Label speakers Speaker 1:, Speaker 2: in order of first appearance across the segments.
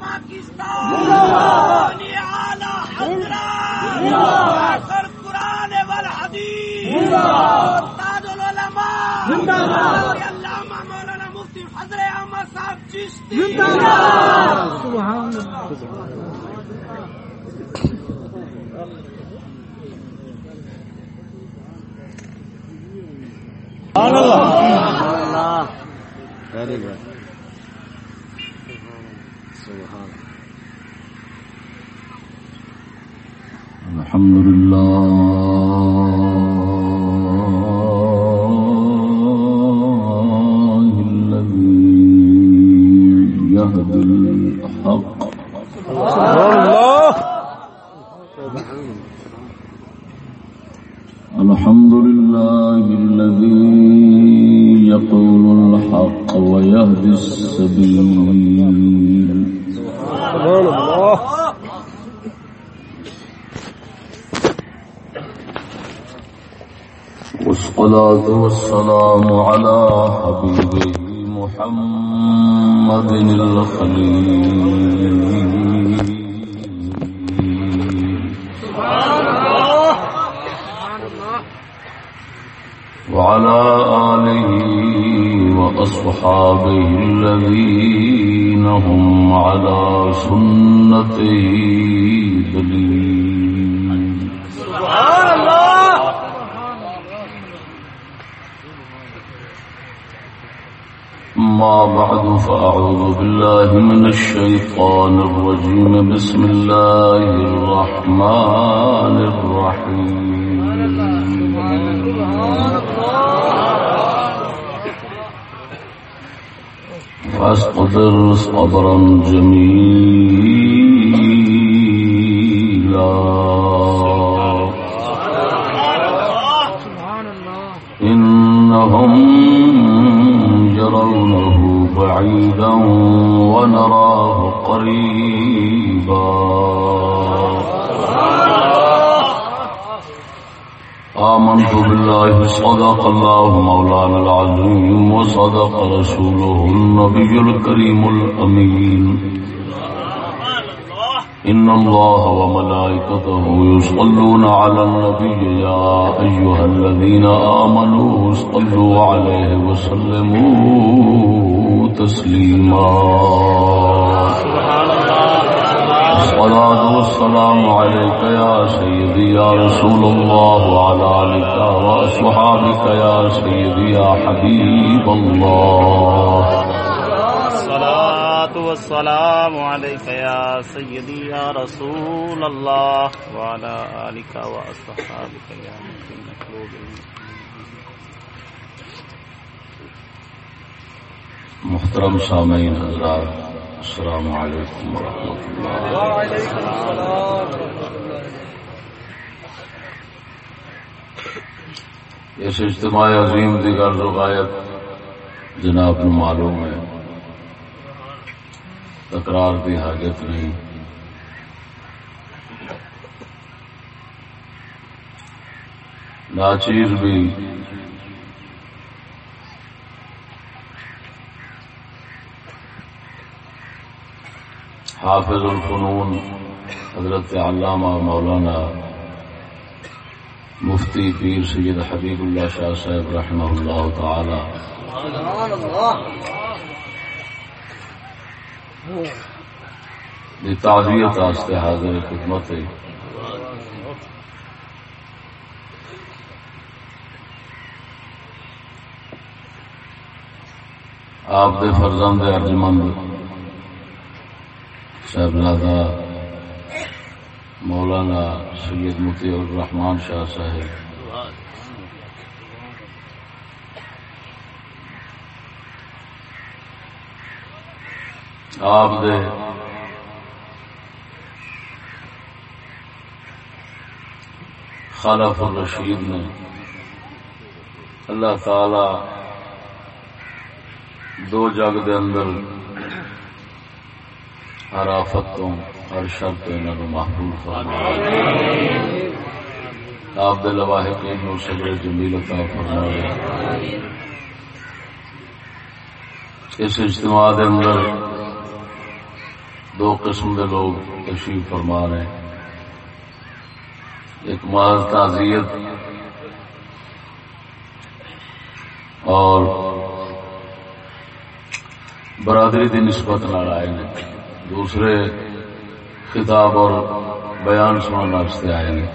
Speaker 1: پاکستان اعلی آخر قرآن والحدیث۔ استاد العلماء۔ علامہ مولانا مفتی فضل احمد صاحب چشتی۔
Speaker 2: Very good. Subhan.
Speaker 3: الحمد لله والصلاة والسلام على حبيبه محمد الخليل. وعلى آله وأصحابه الذين هم على سنته دليل. سبحان الله ما بعد فأعوذ بالله من الشيطان الرجيم. بسم الله الرحمن الرحيم. فاصبر صبرا جميلا. إنهم يرونه بعيدا ونراه قريبا. آمنت بالله صدق الله مولانا العظيم وصدق رسوله النبي الكريم الأمين. إن الله وملائكته يصلون على النبي يا أيها الذين آمنوا صلوا عليه وسلموا تسليما. الصلاة والسلام عليك يا سيدي يا رسول الله وعلى آلك وأصحابك يا سيدي يا حبيب الله.
Speaker 4: الصلاة والسلام عليك يا سيدي يا رسول الله وعلى آلك وأصحابك يا مكين قلوب
Speaker 3: محترم سامعین حضرات، السلام علیکم ورحمۃ اللہ اس اجتماع عظیم دیگر روایت جناب معلوم ہے۔ تکرار کی حاجت نہیں۔ ناچیر بھی حافظ الفنون حضرت علامہ مولانا مفتی پیر سید حبیب اللہ شاہ صاحب رحمہ اللہ تعالی۔ دی تعزیت واسطے حاضر خدمت ہے۔ آپ دے فرزند ارجمند صاحبزادہ مولانا سید متی الرحمان شاہ صاحب۔ آپ دے۔ خالف الرشید نے اللہ تعالی دو جگ دے اندر ہر آفت تو ہر شر تو انہوں محفوظ فرمایا۔ آپ دے لواحقین نو صبر جمیل عطا فرمایا۔ اس اجتماع دے اندر دو قسم کے لوگ تشریف فرما رہے ہیں۔ ایک محض تعزیت اور برادری کی نسبت نال آئے ہیں دوسرے خطاب اور بیان سننے واسطے آئے ہیں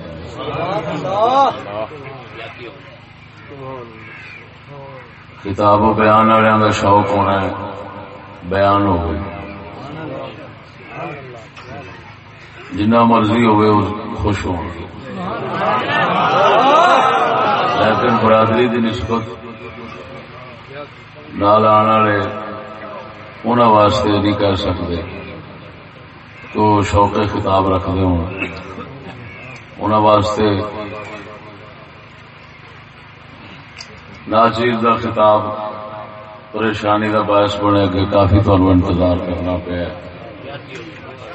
Speaker 3: کتاب و بیان والوں کا شوق ہونا ہے، بیان ہو جنہ مرضی ہوئے خوش ہو لیکن برادری کی نسبت نال آنے والے انہوں واسطے نہیں کہہ سکتے۔ تو شوق خطاب رکھتے ہوں۔ انہوں واسطے ناچیر کا خطاب پریشانی کا باعث بنے کہ کافی تمہیں انتظار کرنا پیا۔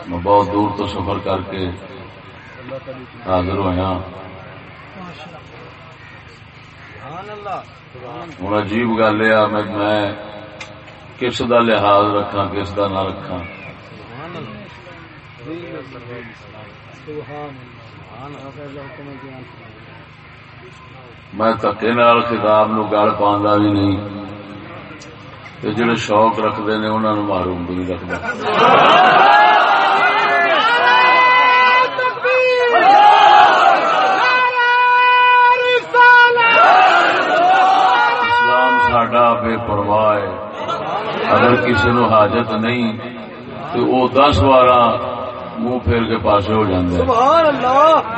Speaker 3: میں بہت دور تو سفر کر کے حاضر ہوا ہوں عجیب گل یہ میں کس کا لحاظ رکھا کس کا نہ رکھا میں تکے نال خطاب نو گل پا بھی نہیں۔ جڑے شوق رکھتے ہیں انہوں نے معروم بھی نہیں رکھتا بے پرواہ اگر کسی نو حاجت نہیں تو وہ دس بارہ منہ پھیر کے پاس ہو جاندے۔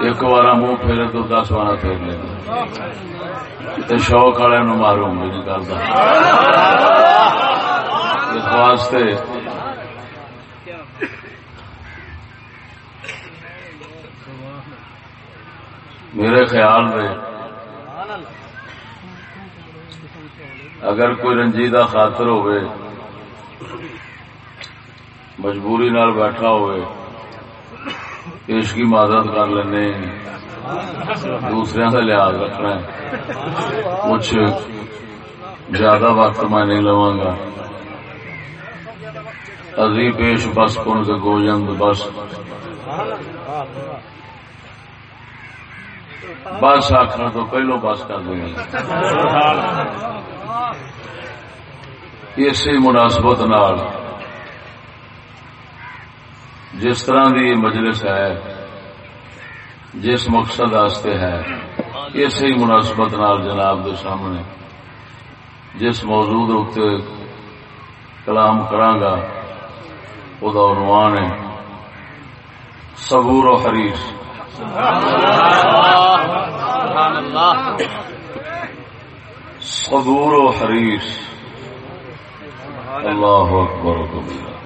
Speaker 3: ایک بار منہ پھیرے تو دس بارہ پھیر لیں شوق والے نو معروم بھی نہیں کرتا اس واسطے میرے خیال میں اگر کوئی رنجیدہ خاطر ہوئے، مجبوری نال بیٹھا ہوئے اس کی مدد کر لینے دوسرے کا لحاظ رکھنا ہے، کچھ زیادہ وقت میں نہیں لوا گا۔ ازی پیش بس کن کے گوجند بس۔ بس آخر تو پہلو بس کر دیں اسی مناسبت نال جس طرح کی مجلس ہے، جس مقصد واسطے ہے اسی مناسبت نال جناب دے سامنے جس موضوع اتنے کلام کرانگا وہ عنوان ہے، صبور و حریص۔ صبور و حریص. اللہ اکبر کبیرہ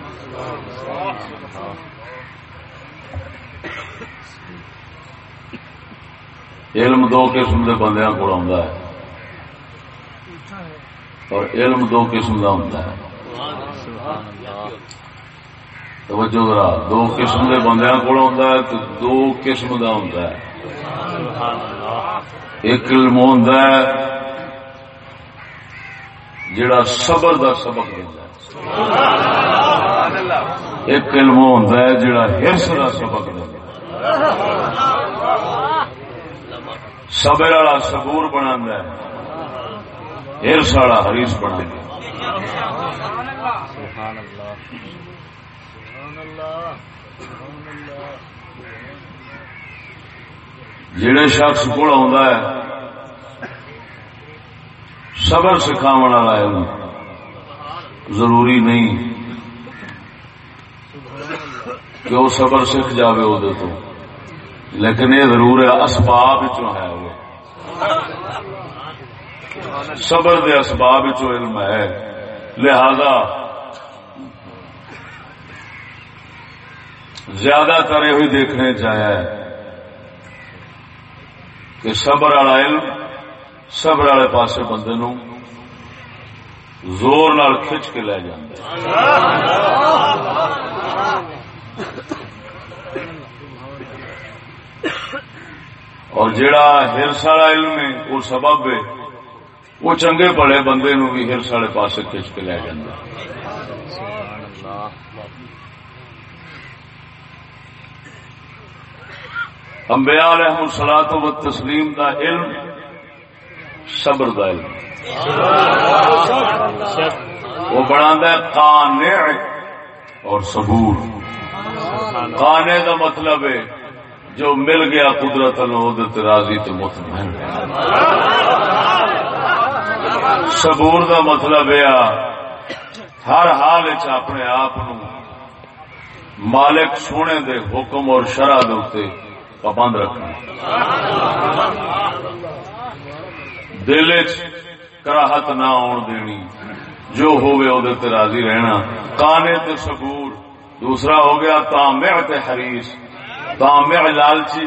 Speaker 3: علم دو قسم کے بندیا کو آتا ہے. اور علم دو قسم کا ہوں توجہ ذرا، دو قسم کے بندیا کو تو دو قسم کا ہوں ایک علم ہوں جڑا صبر دا سبق دینا ایک علم ہوں جڑا ہرس دا سبق دینا صبر والا سبور بنا ہرس والا ہریس بنا جڑے شخص کو صبر سکھاو والا علم ضروری نہیں کہ وہ صبر سکھ جائے وہ لیکن یہ ضرور ہے، اسباب ہے وہ۔ صبر دے اسباب علم ہے۔ لہذا زیادہ تر یہ دیکھنے چاہے کہ صبر والا علم، صبر والے پاس بندے نو زور نال کھچ کے لے اور جڑا ہرس والا علم ہے وہ سبب ہے وہ چنگے پڑے بندے نو بھی ہرس والے پاس کھچ کے لے انبیاء علیہ الصلوۃ و تسلیم دا علم، صبر دا علم۔ وہ بنا قانع اور صبور۔ قانع دا مطلب ہے، جو مل گیا قدرت نو راضی تو مطمئن۔ صبور دا مطلب ہے، ہر حال چ اپنے آپ مالک سونے دے حکم اور شرح دے پابند رکھنا۔ دل کراہت نہ آن دینی۔ جو ہوگی وہ راضی رہنا۔ کانے تے سبور دوسرا ہو گیا تامع تے حریص۔ تامع لالچی۔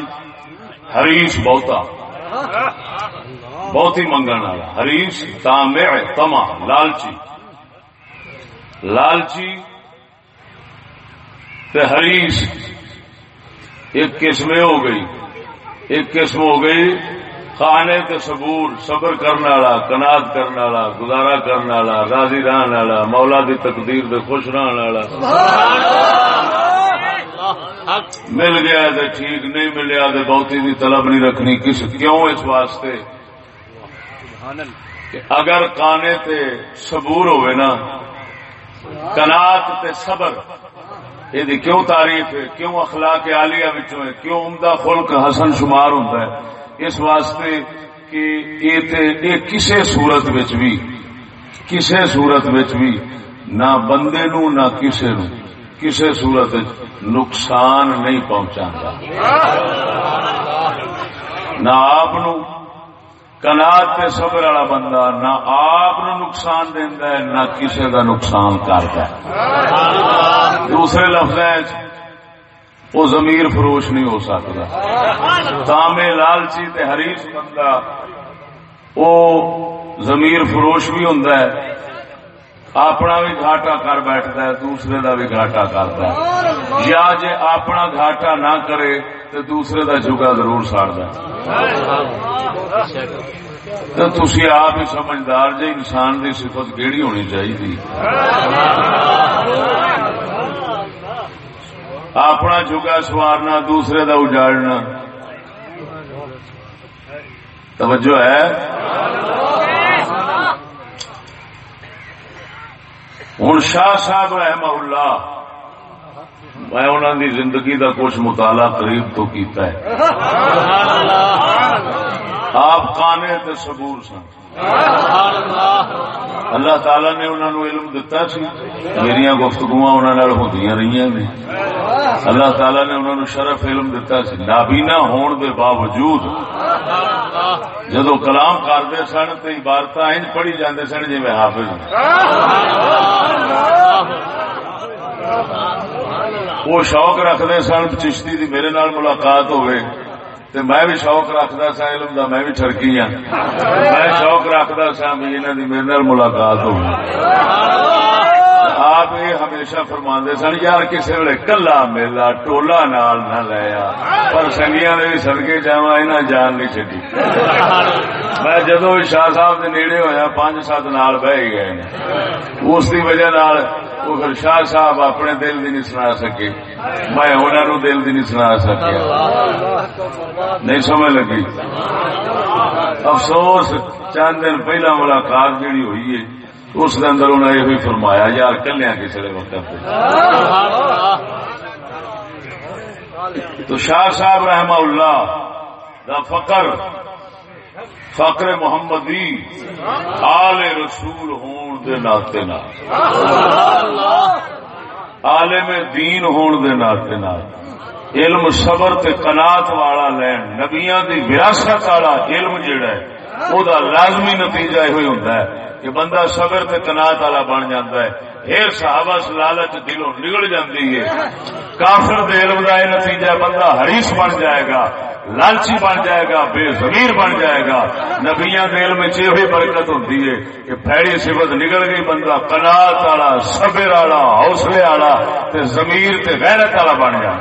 Speaker 3: حریص بہتا۔ بہت ہی منگن والا۔ حریص تامع تما لالچی۔ لالچی تے حریص۔ ایک قسم ہو گئی۔ ایک قسم ہو گئی خانے تے صبور، صبر کرنے والا، کناد کرنے والا، گزارا کرنے والا، راضی رہن والا، مولا دی تقدیر دے خوش رہن والا۔ مل گیا تو ٹھیک، نہیں ملیا تو بہتی دی طلب نہیں رکھنی۔ کس کیوں اس واسطے؟ اگر کانے تے صبور ہوئے نا کنات تے صبر یہ کیوں تعریف ہے؟ کیوں اخلاق عالیہ بچوں ہے؟ کیوں عمدہ خلق حسن شمار ہوتا ہے؟ اس واسطے کہ یہ کسے صورت بھی، کسے صورت بھی نہ بندے نو، نہ کسے نو، کسے صورت نقصان نہیں پہنچا نہ آپ کنات تے صبر والا بندہ نہ آپ نقصان دینا ہے نہ کسی کا نقصان کرتا ہے۔ دوسرے لفظ وہ زمیر فروش نہیں ہو سکتا۔ تامے لالچی تے حریف بندہ وہ زمیر فروش بھی ہوں اپنا بھی گھاٹا کر بیٹھتا ہے دوسرے کا بھی گھاٹا کرتا ہے۔ یا جے اپنا گھاٹا نہ کرے تو دوسرے کا جگا ضرور ساڑتا تو تھی آپ ہی سمجھدار جی انسان کی صفت کہڑی ہونی چاہیے اپنا جگا سوارنا، دوسرے کا اجاڑنا۔ توجہ ہے؟ ہوں شاہ صاحب رحمہ اللہ میں انہوں دی زندگی دا کچھ مطالعہ قریب تو کیتا ہے۔ آپ کانے تے صبور سن۔ اللہ تعالی نے انہوں نے علم دتا سی۔ میری گفتگو ہوتی رہی نے۔ اللہ تعالی نے انہوں نے شرف علم دتا سی۔ نابینا ہون دے باوجود جدو کلام کرتے سن تو عبارت انج پڑھی جاندے سن جی میں حافظ وہ شوق رکھتے سن، چشتی دی میرے نال ملاقات ہوئے۔ تے میں بھی شوق رکھدا سا، علم دا میں بھی ٹرکی ہاں۔ میں شوق رکھدا سا بھی انہاں دی میرے نال ملاقات ہوئے آپ یہ ہمیشہ فرما سن، یار کسی ویلے کلا میلا ٹولا نال نہ لیا پر سنگیا نے بھی سدکے جا یہ جان نہیں چڈی میں جدو شاہ صاحب کے نیڑے ہوا پانچ سات نال بہ گئے۔ اس کی وجہ وہ پھر شاہ صاحب اپنے دل کی نہیں سنا سکے، میں انہوں نے دل کی نہیں سنا سکیا۔ نہیں سمجھ لگی؟ افسوس، چند دن پہلا ملاقات جیڑی ہوئی ہے، اس کے اندر انہیں یہ فرمایا، یار کلیا کسی وقت تو شاہ صاحب رحمہ اللہ دا فقر فقر محمدی، آل رسول ہون دے ناطے نا عالم دین ہون دے ناطے نا علم صبر تے قناعت والا لین، نبیاں دی وراثت والا علم جیڑا ہے، او دا لازمی نتیجہ یہ ہوتا ہے کہ بندہ صبر تے تنات والا بن جاتا ہے۔ پھر صحابہ لالچ دلوں نگل جاتی ہے۔ کافر دے علم کا یہ نتیجہ بندہ ہریش بن جائے گا۔ لالچی بن جائے گا، بے زمیر بن جائے گا۔ نبیا کے علم چی برکت ہوتی ہے کہ پیڑی سفت نکل گئی، بندہ کنات والا، صبر والا، حوصلے والا تے زمیر تے غیرت والا بن جائے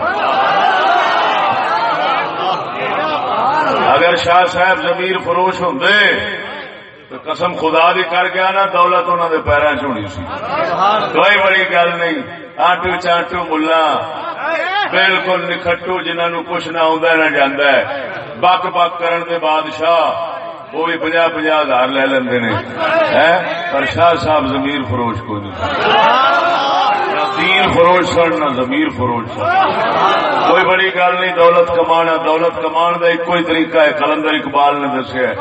Speaker 3: اگر شاہ صاحب زمیر فروش ہوں قسم خدا دی کر گیا نا دولت انہوں نے پیروں چونی سی کوئی بڑی گل نہیں۔ آٹو چانٹو ملا۔ بالکل نکھٹو جنہوں کچھ نہ آدھا نہ جانا ہے۔ بک بک کرن دے بادشاہ۔ وہ بھی پنجا پنجا ہزار لے لیندے نے۔ پر شاہ صاحب ضمیر فروش کو نہیں۔ نہ دین فروش سن، نہ ضمیر فروش سن۔ کوئی بڑی گل نہیں، دولت کمانا، دولت کمان کا ایک ہی طریقہ ہے۔ کلندر اقبال نے دسیا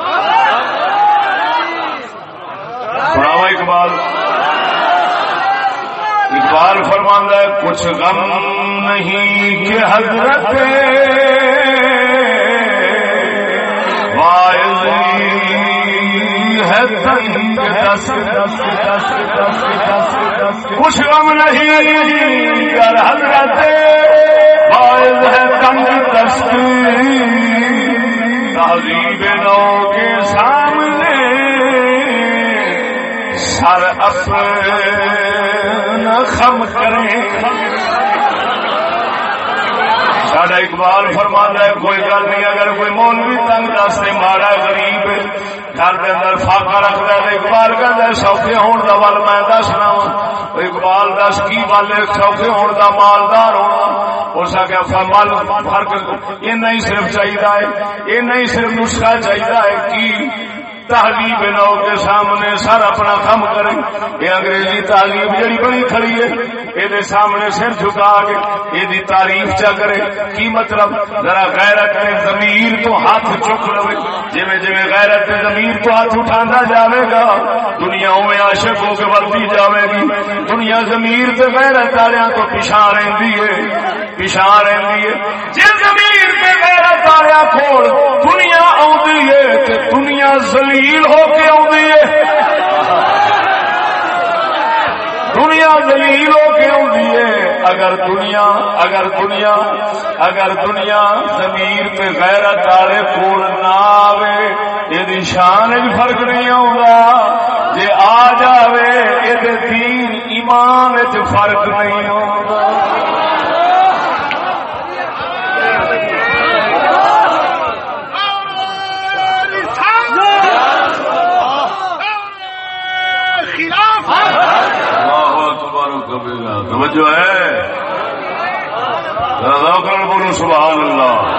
Speaker 3: سناوا اقبال۔ اقبال فرماندہ ہے، کچھ غم نہیں کہ حضرت کچھ غم نہیں کر حضرت واعظ ہے تنگ دست تہذیب نو کے سامنے سر اپنا خم کریں۔ ساڈا اقبال فرمانا ہے، کوئی گل نہیں، اگر کوئی مولوی تنگ دستے ماڑا غریب، گھر کے اندر فاقا رکھتا ہے، اقبال کہتا ہے، سوکھے ہون کا ول میں دسنا اقبال دس کی ول سوکھے ہون کا مالدار ہونا۔ ہو سکے مل فرق یہ نہیں صرف چاہیے یہ نہیں صرف نسخہ چاہیے کی تعلیم نو کے سامنے سر اپنا کم کرے۔ یہ انگریزی تعلیم جڑی بڑی کھڑی ہے، یہ سامنے سر جھکا کے یہ تعریف چا کرے۔ کی مطلب؟ ذرا غیرت نے زمیر تو ہاتھ چک لو جی جی غیرت نے زمیر تو ہاتھ اٹھا جاوے گا، دنیا میں عاشق ہو کے بڑھتی جاوے گی۔ دنیا زمیر سے غیرت والوں تو پیچھا رہی ہے پیچھا رہی ہے۔ جس زمیر پہ غیرت والیا کھول دنیا آئی ہے زلیل ہو کے آئی ہے۔ دنیا دلیل ہو کے آئی ہے۔ اگر دنیا اگر دنیا اگر دنیا زمین پہ غیرت والے کول نہ آوے یہ شان فرق نہیں آگا جی آ جاوے یہ دین ایمان فرق نہیں آگا توجہ ہے بولو، سبحان اللہ۔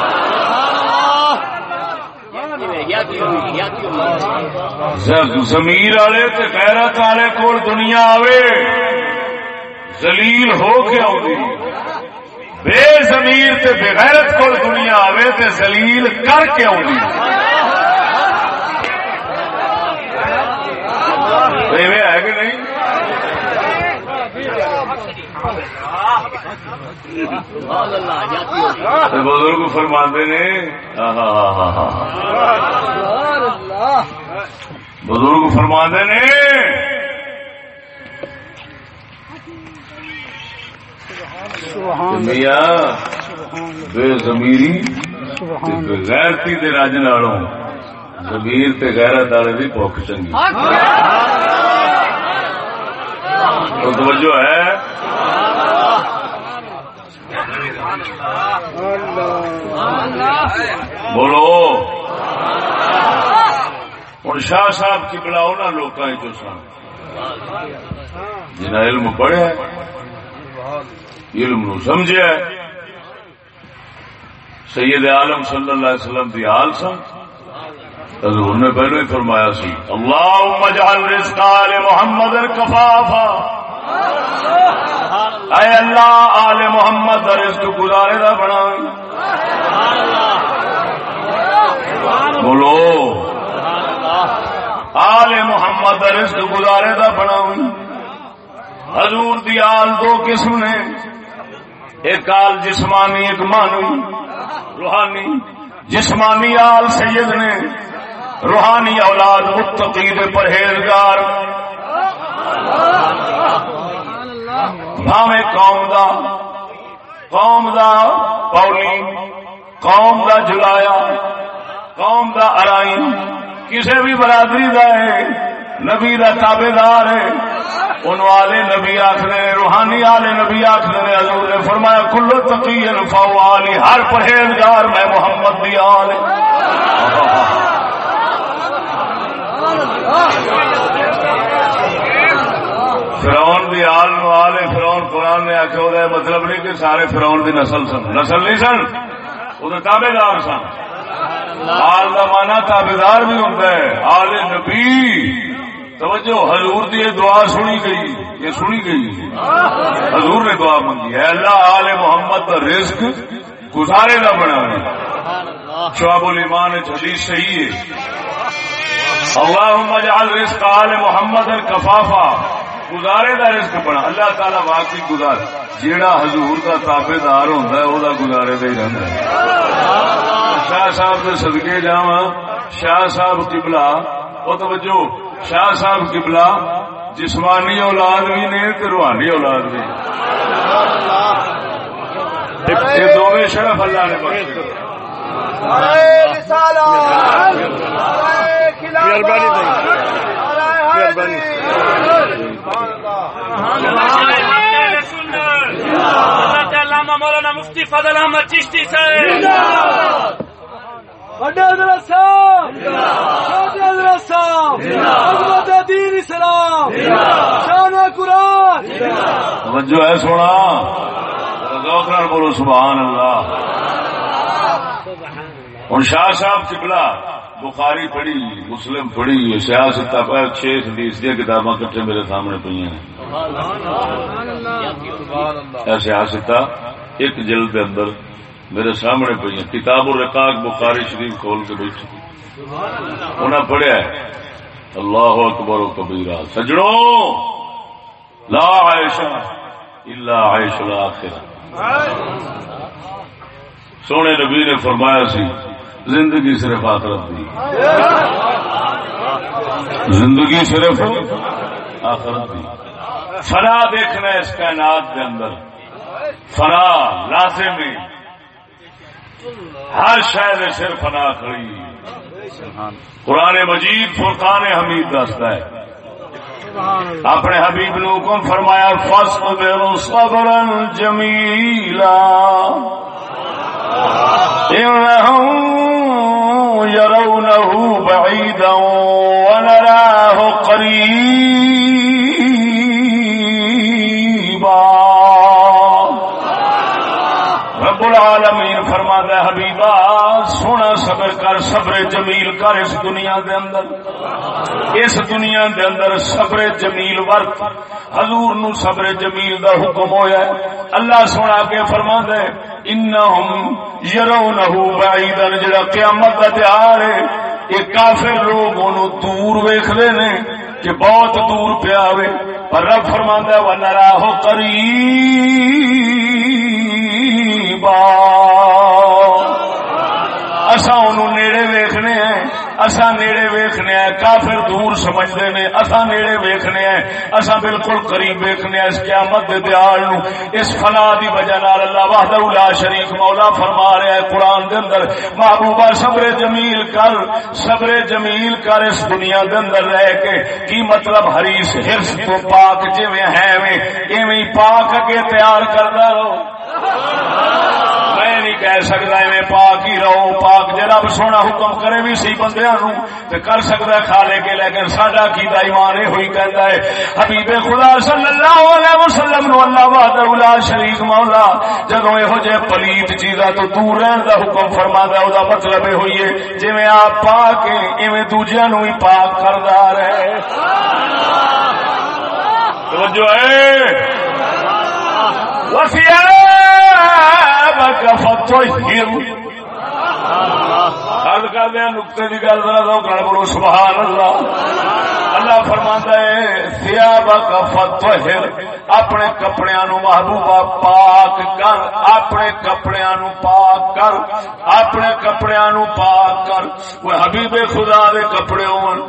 Speaker 3: زمیر والے غیرت والے کول دنیا آوے زلیل ہو کے آؤں بے زمیر تے بغیرت کول دنیا آوے تے زلیل کر کے آؤں ہے کہ نہیں بزرگ فرماندے نے بزرگ فرماندے نے میاں بے زمیری غیرتی دے راج نالوں زمیر تے غیرت والے بھی بھوک چنگی۔ تو توجہ ہے؟ بولو۔ ہوں شاہ صاحب کی بلاؤ نا لوگ جو سن۔ جنہیں علم پڑھیا علم نو سمجھا سید عالم صلی اللہ علیہ وسلم کی حال سن۔ حضور نے پہلو ہی فرمایا سی اللہ اجعل رزق محمد کفافا اے اللہ، آل محمد رزق گزارے دا بنا بولو۔ آل محمد رزق گزارے دا بنا حضور دی آل دو قسم نے ایک آل جسمانی، ایک مانوی روحانی۔ جسمانی آل سید نے۔ روحانی اولاد متقی دے پرہیزگار۔ بھاوے قوم دا قوم دا پولی، قوم دا جلایا قوم دا ارائی۔ کسی بھی برادری دا ہے، نبی دا تابے دار ہے۔ ان والے نبی آخر روحانی آلے نبی آخر نے حضور نے فرمایا، کلو تقی فاؤ علی ہر پرہیزگار میں محمد دی آل فرون دی آل نو آل فرون قرآن نے آخیا وہ مطلب نہیں کہ سارے فرون دی نسل سن۔ نسل نہیں سن، وہ تابے دار سن۔ آل کا مانا تابے دار بھی ہوتا ہے۔ آل نبی، توجہ، حضور دی دعا سنی گئی۔ یہ سنی گئی۔ حضور نے دعا منگی ہے۔ اللہ آل محمد کا رزق گزارے کا بنا شعب الایمان حدیث صحیح ہے۔ اللہم اجعل رزق آل محمد کفافا گزارے دا رزق بنا۔ اللہ تعالی واقعی گزار۔ جیڑا حضور دا تابے دار ہوتا ہے وہ گزارے دا ہی رہتا ہے۔ شاہ صاحب کے صدقے جاوا شاہ صاحب قبلہ۔ وہ توجہ شاہ صاحب قبلہ جسمانی اولاد بھی نے تے روحانی اولاد بھی۔ یہ دونوں شرف اللہ نے بخشے۔
Speaker 1: مولانا مفتی فضل احمد چشتی صاحب
Speaker 5: بڑے حضرت صاحب۔ چھوٹے حضرت صاحب۔ عظمت دین اسلام۔ شان قرآن۔
Speaker 3: توجہ ہے سونا۔ بولو سبحان اللہ۔ ہوں شاہ صاحب قبلہ۔ بخاری پڑھی مسلم پڑھی سیاست چھ حدیث دیا کتاباں کٹھے میرے سامنے پہ ہیں۔ سیاست ایک جلد کے اندر میرے سامنے پہ ہیں کتاب الرقاق بخاری شریف کھول کے بیٹھی انہیں پڑھیا ہے اللہ اکبر و کبیرہ۔ سجڑوں لا عائشہ الا عائش الاخرہ۔ سونے نبی نے فرمایا سی زندگی صرف آخرت دی زندگی صرف آخرت دی فنا دیکھنا ہے اس کائنات کے اندر۔ فنا لازمی ہر شہر صرف فنا کھڑی۔ قرآن مجید فرقان حمید دستا ہے۔ اپنے حبیب نے حکم فرمایا فصبر صبرا جمیلا۔ انہم يرونه بعيدا ونراه قريبا. رب العالمين. فرماتا ہے، حبیبا، سونا صبر کر، صبر جمیل کر اس دنیا دے اندر۔ اس دنیا دے اندر صبر جمیل ورت۔ حضور نو صبر جمیل دا حکم ہویا ہے۔ اللہ سونا کے فرما دے انہم یرونہو بعیدن جڑا قیامت دا تیار ہے، یہ کافر لوگ انہوں دور ویکھدے نے کہ بہت دور پہ آوے پر رب فرماندا ہے ونراہو قریبا اسا انہوں نیڑے ویکھنے ہیں اسا نیڑے ویکھنے ہیں کافر دور سمجھتے نے اسا نیڑے ویکھنے ہیں اسا بالکل قریب ویکھنے ہیں اس قیامت دے دیال نو اس فنا دی وجہ نال اللہ وحدہ لا شریک مولا فرما رہا ہے قرآن دے اندر محبوبہ صبر جمیل کر صبر جمیل کر اس دنیا دے اندر رہ کے کی مطلب حریص حرص تو پاک جویں ہے ایویں پاک اگے تیار کردا رہو کہہ سکتا ہے میں پاک ہی رہو پاک جی سونا حکم کرے بھی سی بندے تو کر سکتا ہے کھا لے کے لیکن ساڈا کی ایمان یہ ہوئی کہتا ہے۔ حبیب خدا صلی اللہ علیہ وسلم نو اللہ بہاد اللہ شریف مولا جدو یہو جہ پلیت چیزاں تو دور رہن دا حکم فرما دا وہ مطلب یہ ہوئی ہے۔ جی میں آپ پاک ایویں دوجیا نو ہی پاک کردا رہے توجہ ہے۔ گل کر دیا نقطے کی گل کرا گل بولو سبحان اللہ۔ اللہ فرماتا ہے سیاب کا فتوہر اپنے کپڑے نو محبوبہ پاک کر اپنے کپڑے نو پاک کر اپنے کپڑے نو پاک کر۔ وہ حبیب خدا دے کپڑے ہون۔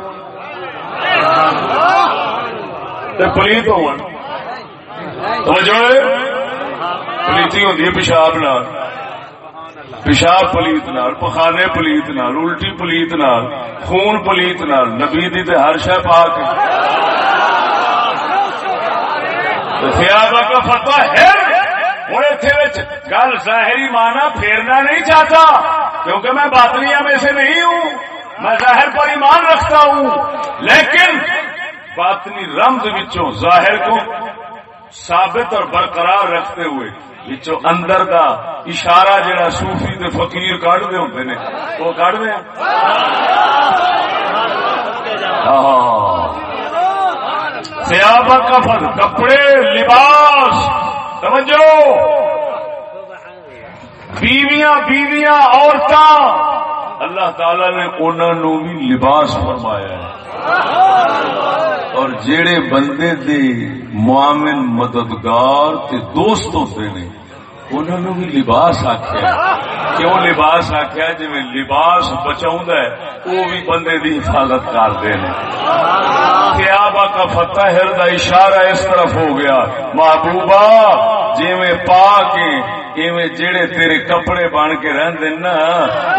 Speaker 3: پلیت ہون۔ توجہ۔ پلیتی ہوتی ہے پیشاب نال۔ پیشاب پلیت نال، پخانے پلیت نال، الٹی پلیت نال، خون پلیت نال، نبی دی تے ہر شے پاک سیابا کا فتوا ہے۔ ہوں اتنے گل ظاہری مانا پھیرنا نہیں چاہتا، کیونکہ میں باطنیا میں سے نہیں ہوں، میں ظاہر پر ایمان رکھتا ہوں۔ لیکن باطنی رمز وچوں، ظاہر کو ثابت اور برقرار رکھتے ہوئے، وچوں اندر دا اشارہ جڑا صوفی تے فقیر کڈ دے ہوندے نے، وہ کڈ دے؟ سیاب کفن، کپڑے، لباس سمجھو بیویاں بیویاں، عورتاں اللہ تعالی نے انہوں بھی لباس فرمایا ہے۔ اور جڑے بندے دے معامل مددگار تے دوست ہوتے نے انہوں نے بھی لباس آخیا کیوں لباس آخیا جی لباس بچاؤں ہے وہ بھی بندے دی حفاظت کرتے ہیں سیابا کا فتح دا اشارہ اس طرف ہو گیا۔ محبوبہ جی میں پا کے ایویں جڑے تیرے کپڑے بن کے رہندے نا،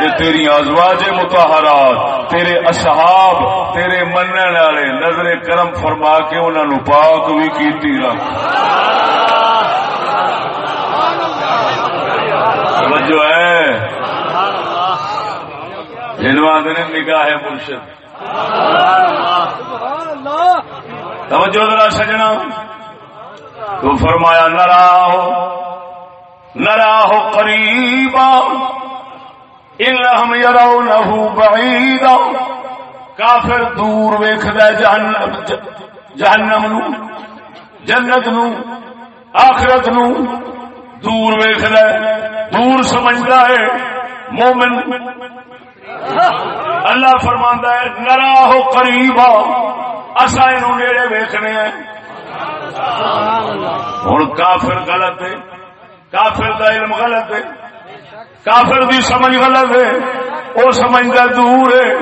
Speaker 3: یہ تیری ازواج متحرات تیرے اصحاب، تیرے منن والے نظر کرم فرما کے انہاں نو پاک بھی کیتی رکھ۔ جو ہے؟ جنوب آدھے نگاہ ہے مرشد۔ توجہ ذرا سجنا۔ تو فرمایا نہ راہو نہ راہو قریبا انہم یرونہو بعیدا۔ کافر دور ویکھدا ہے جہنم جہنم نو، جنت نو، آخرت نو۔ دور ویکھدا ہے، دور سمجھدا ہے، مومن۔ اللہ فرماندا ہے، نرا ہو قریب اصا یہ نیڑے ویکنے ہیں۔ ہوں کافر غلط ہے۔ کافر دا علم غلط ہے۔ کافر دی سمجھ غلط ہے۔ وہ سمجھتا دور ہے۔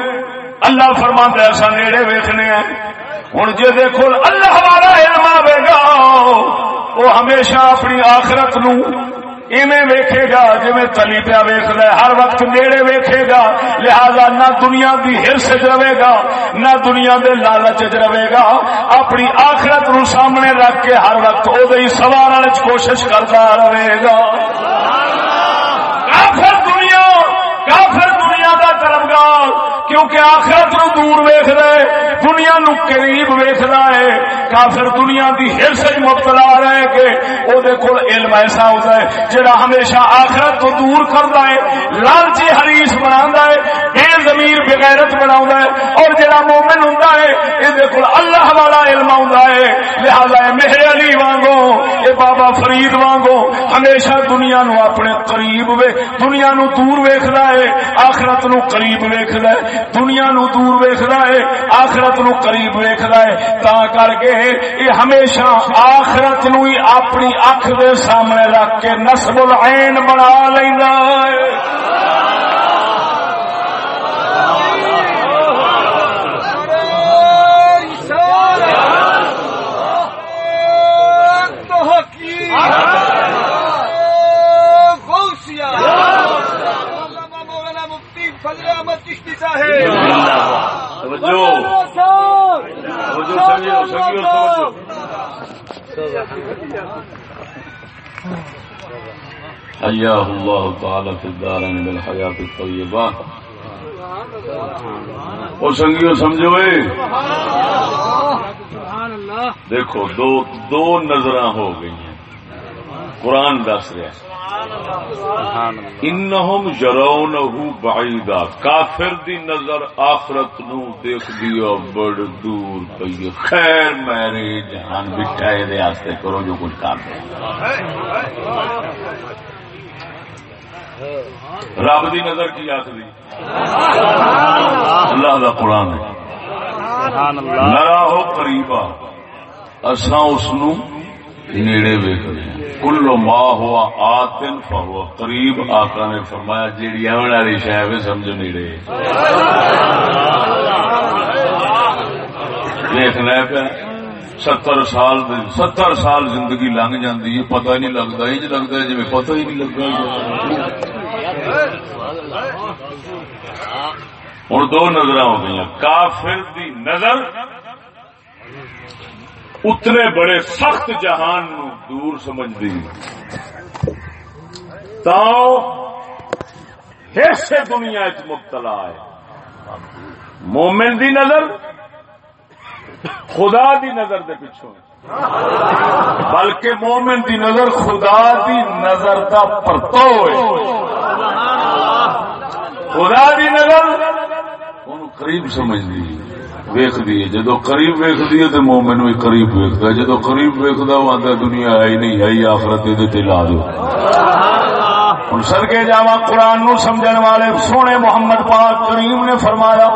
Speaker 3: اللہ فرما ایسا نیڑے ویکنے ہیں۔ ہوں جی دیکھو اللہ والا علم آئے گا وہ ہمیشہ اپنی آخرت نو ایویں ویکھے گا جی تلی پیا ویخد ہر وقت نیڑے ویکھے گا، لہذا نہ دنیا دی ہرس چ رہے گا، نہ دنیا دے لالچ چ رہے گا۔ اپنی آخرت نو سامنے رکھ کے ہر وقت وہ سوار کوشش کرتا رہے گا کافر دنیا کافر دنیا دا طلبگار کیونکہ آخرت نو دور ویخ ہے، دنیا نو قریب ویخنا ہے۔ کافر دنیا دی ہرس مبتلا رہے کہ او دے کول علم ایسا ہوتا ہے جڑا ہمیشہ آخرت کو دور کرتا ہے لالچی حریص بنا ہے، بے زمیر بغیرت بنا ہے۔ اور جڑا مومن ہوں یہ کول اللہ والا علم آتا ہے۔ لہذا مہر علی وانگو یہ بابا فرید وانگو، ہمیشہ دنیا نو اپنے قریب وے، دنیا نو دور ویخنا ہے، آخرت نو قریب ویخنا ہے۔ دنیا نو دور ویخنا ہے، آخرت نو قریب ویخنا ہے۔ تا کر کے یہ ہمیشہ آخرت نو ہی اپنی اکھ دے سامنے رکھ کے نسب العین بنا لینا ہے۔ حياه الله تعالى في الدارين بالحياة الطيبة. وہ سنگیو سمجھو دیکھو، دو دو نظر ہو گئی ہیں۔ قرآن دس رہا انہم یرونہ بعیدا کافر دی نظر آخرت نو دیکھ دیا بڑ دور پئی خیر، میرے جہان بٹھائے دے آستے کرو جو کچھ کر دے رب دی نظر کی آخری اللہ دا قرآن ہے۔ نرا ہو قریبا، اساں اس نیڑے ویکھنے کلو ماں ہوا آتن فہو، قریب آقا نے فرمایا، جیڑی آن والی شہ سمجھو نیڑے۔ دیکھنا پہ ستر سال ستر سال زندگی لنگ جاندی ہے، پتہ نہیں لگتا، انج لگتا ہے جی پتہ ہی نہیں لگتا ہوں دو نظر ہو گئی کافر دی نظر اتنے بڑے سخت جہان نو دور سمجھ دی حصے دنیا چ مبتلا ہے۔ مومن دی نظر خدا دی نظر دے پچھوں بلکہ مومن دی نظر خدا دی نظر دا پرتو ہے۔ خدا دی نظر ان قریب سمجھ دی ویخ دی جدو قریب ویخ دی تو مومن بھی قریب ویختا جدو قریب ویختا وہ آتا دنیا ہے ہی نہیں، ہے ہی آخرت یہ لا دو۔ ہوں سرگے جاوا قرآن نو سمجھن والے سونے محمد پاک کریم نے فرمایا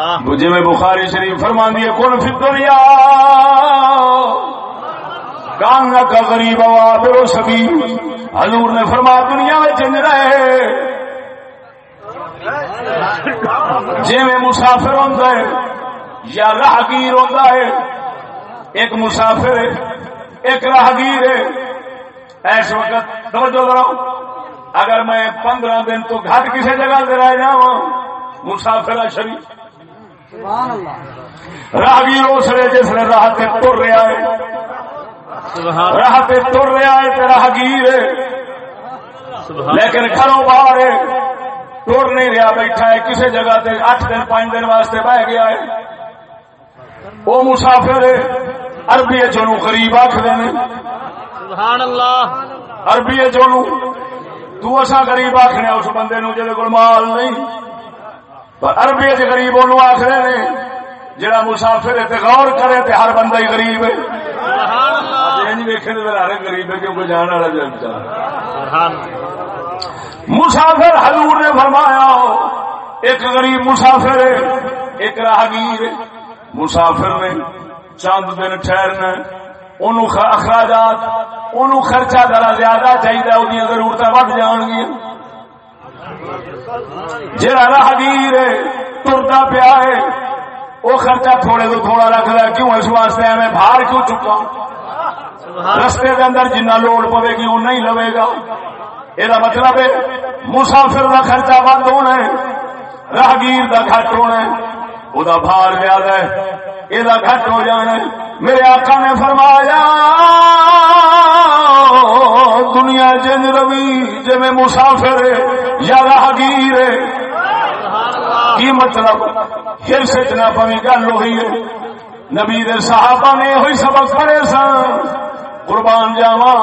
Speaker 3: جی میں بخاری شریف فرما دیے کون فی دنیا کان کا غریب ہوا پھر سبھی حضور نے فرما دنیا میں چنج رہے جی میں مسافر ہوتا ہے یا راہگیر ہوتا ہے ایک مسافر ہے، ایک راہگیر ہے۔ ایس وقت، توجہ کرو اگر میں پندرہ دن تو گھر کسی جگہ سے رہ جاؤں مسافر شریف راہگیر اس نے جس نے راہ تر رہا ہے۔ راہ تر رہا ہے تو راہگیر لیکن گھروں باہر ہے۔ ٹور نہیں رہا بیٹھا ہے۔ کسی جگہ تے اٹھ دن پانچ دن واسطے بہ گیا ہے۔ وہ مسافر ہے۔ عربی چنو قریب آخر
Speaker 4: سبحان اللہ۔
Speaker 3: عربی چنو تو اصا غریب آخنے اس بندے نو جہد کو مال نہیں۔ عربی چ غریب ان آخر نے جڑا مسافر ہے غور کرے تے ہر بندہ ہی غریب ہے۔ ویکھے ہر غریب ہے کیونکہ جان والا جب
Speaker 4: سبحان
Speaker 3: مسافر حضور نے فرمایا ایک غریب مسافر ہے ایک راہگیر مسافر نے چند دن ٹھہرنا انہوں اخراجات انہوں خرچہ ذرا زیادہ چاہیے وہ ضرورت بڑھ جان گیا جہاں راہگیر ہے، ترتا پیا ہے وہ خرچہ تھوڑے تو تھوڑا رکھتا ہے کیوں اس واسطے میں باہر کیوں چکا؟ رستے کے اندر جنہ لوڑ پوے گی وہ نہیں لوے گا۔ یہ مطلب ہے، مسافر کا خرچہ بند ہونا ہے، راہگیر کا گھٹ ہونا ہے۔ وہ بھار زیادہ ہے یہ گھٹ ہو جانا ہے۔ میرے آقا نے فرمایا دنیا جن روی جی مسافر یا راہگیر کی مطلب؟ پھر سے اتنا پوی گل ہوئی ہے۔ نبی صحابہ نے ہوئی سبق پڑے سن قربان جاوا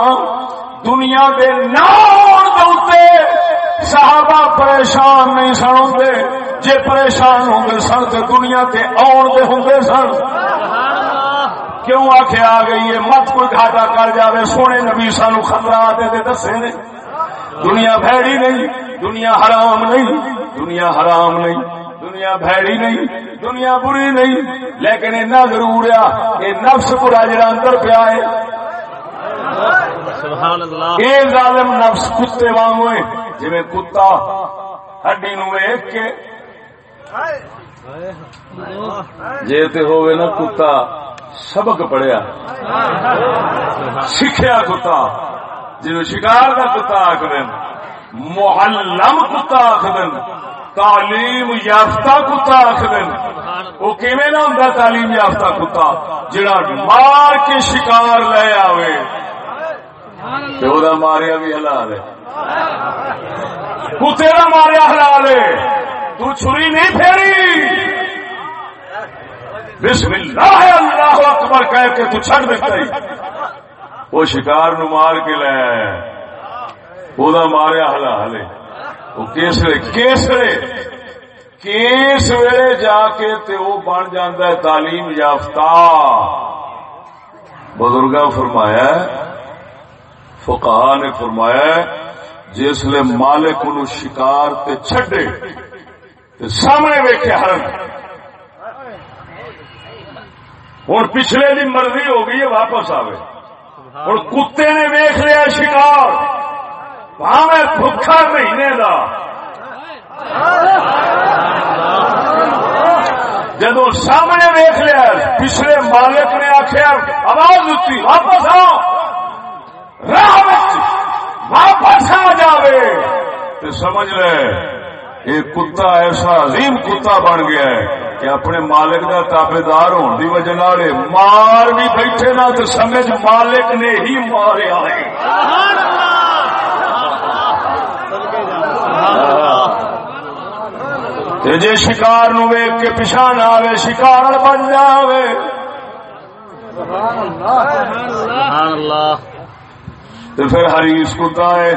Speaker 3: دنیا دے نام دے صحابہ پریشان نہیں سن ہوتے جے پریشان ہوں سن، تو دنیا تے آن دے ہوں سن۔ کیوں آخ آ گئی ہے مت کوئی گھاٹا کر جاوے سونے نبی سانو خطرات دے دسے نے۔ دنیا بھیڑی نہیں دنیا حرام نہیں دنیا حرام نہیں دنیا بھیڑی نہیں دنیا بری نہیں۔ لیکن اتنا ضرور آ یہ نفس برا جڑا اندر پیا ہے۔
Speaker 4: سبحان اللہ۔
Speaker 3: یہ ظالم نفس کتے وانگ ہوئے جی کتا ہڈی نو ویک کے جی تے ہوئے نا کتا۔ سبق پڑھیا۔ سیکھیا کتا، جنو شکار کا کتا آخر محلم کتا آخر تعلیم یافتہ کتا آخر وہ کیویں نہ ہوں تعلیم یافتہ کتا، جڑا مار کے شکار لے آوے۔ ماریا بھی حلال ہے۔ کتے کا ماریا حلال ہے۔ تو چھری نہیں پھیری۔ بسم اللہ اللہ اکبر کہہ کے تو چھڑ دیتا ہی۔ وہ شکار نو مار کے لے وہ ماریا حلال ہے وہ کیسرے کیسرے۔ کیس ویلے جا کے تے وہ بن جاندہ ہے تعلیم یافتہ۔ بزرگا فرمایا فقہ نے فرمایا جس لیے مالک انو شکار تے چھڑے تے سامنے ویکھے ہرن ہوں پچھلے دی مرضی ہو گئی ہے واپس آوے۔ ہوں کتے نے ویخ لیا شکار۔ میں بھوکا مہینے دا۔ جدو سامنے ویخ لیا پچھلے مالک نے آخیا آواز دیتی واپس آؤ راہ واپس آ جاوے۔ تو سمجھ لے۔ یہ کتا ایسا عظیم کتا بن گیا ہے کہ اپنے مالک کا تابے دار ہونے کی وجہ نہ مار بھی بیٹھے نہ تو سمجھ مالک نے ہی مارے آئے تے جے شکار نو ویک کے پیچھا نہ آوے شکار بن تے پھر حریص کتا ہے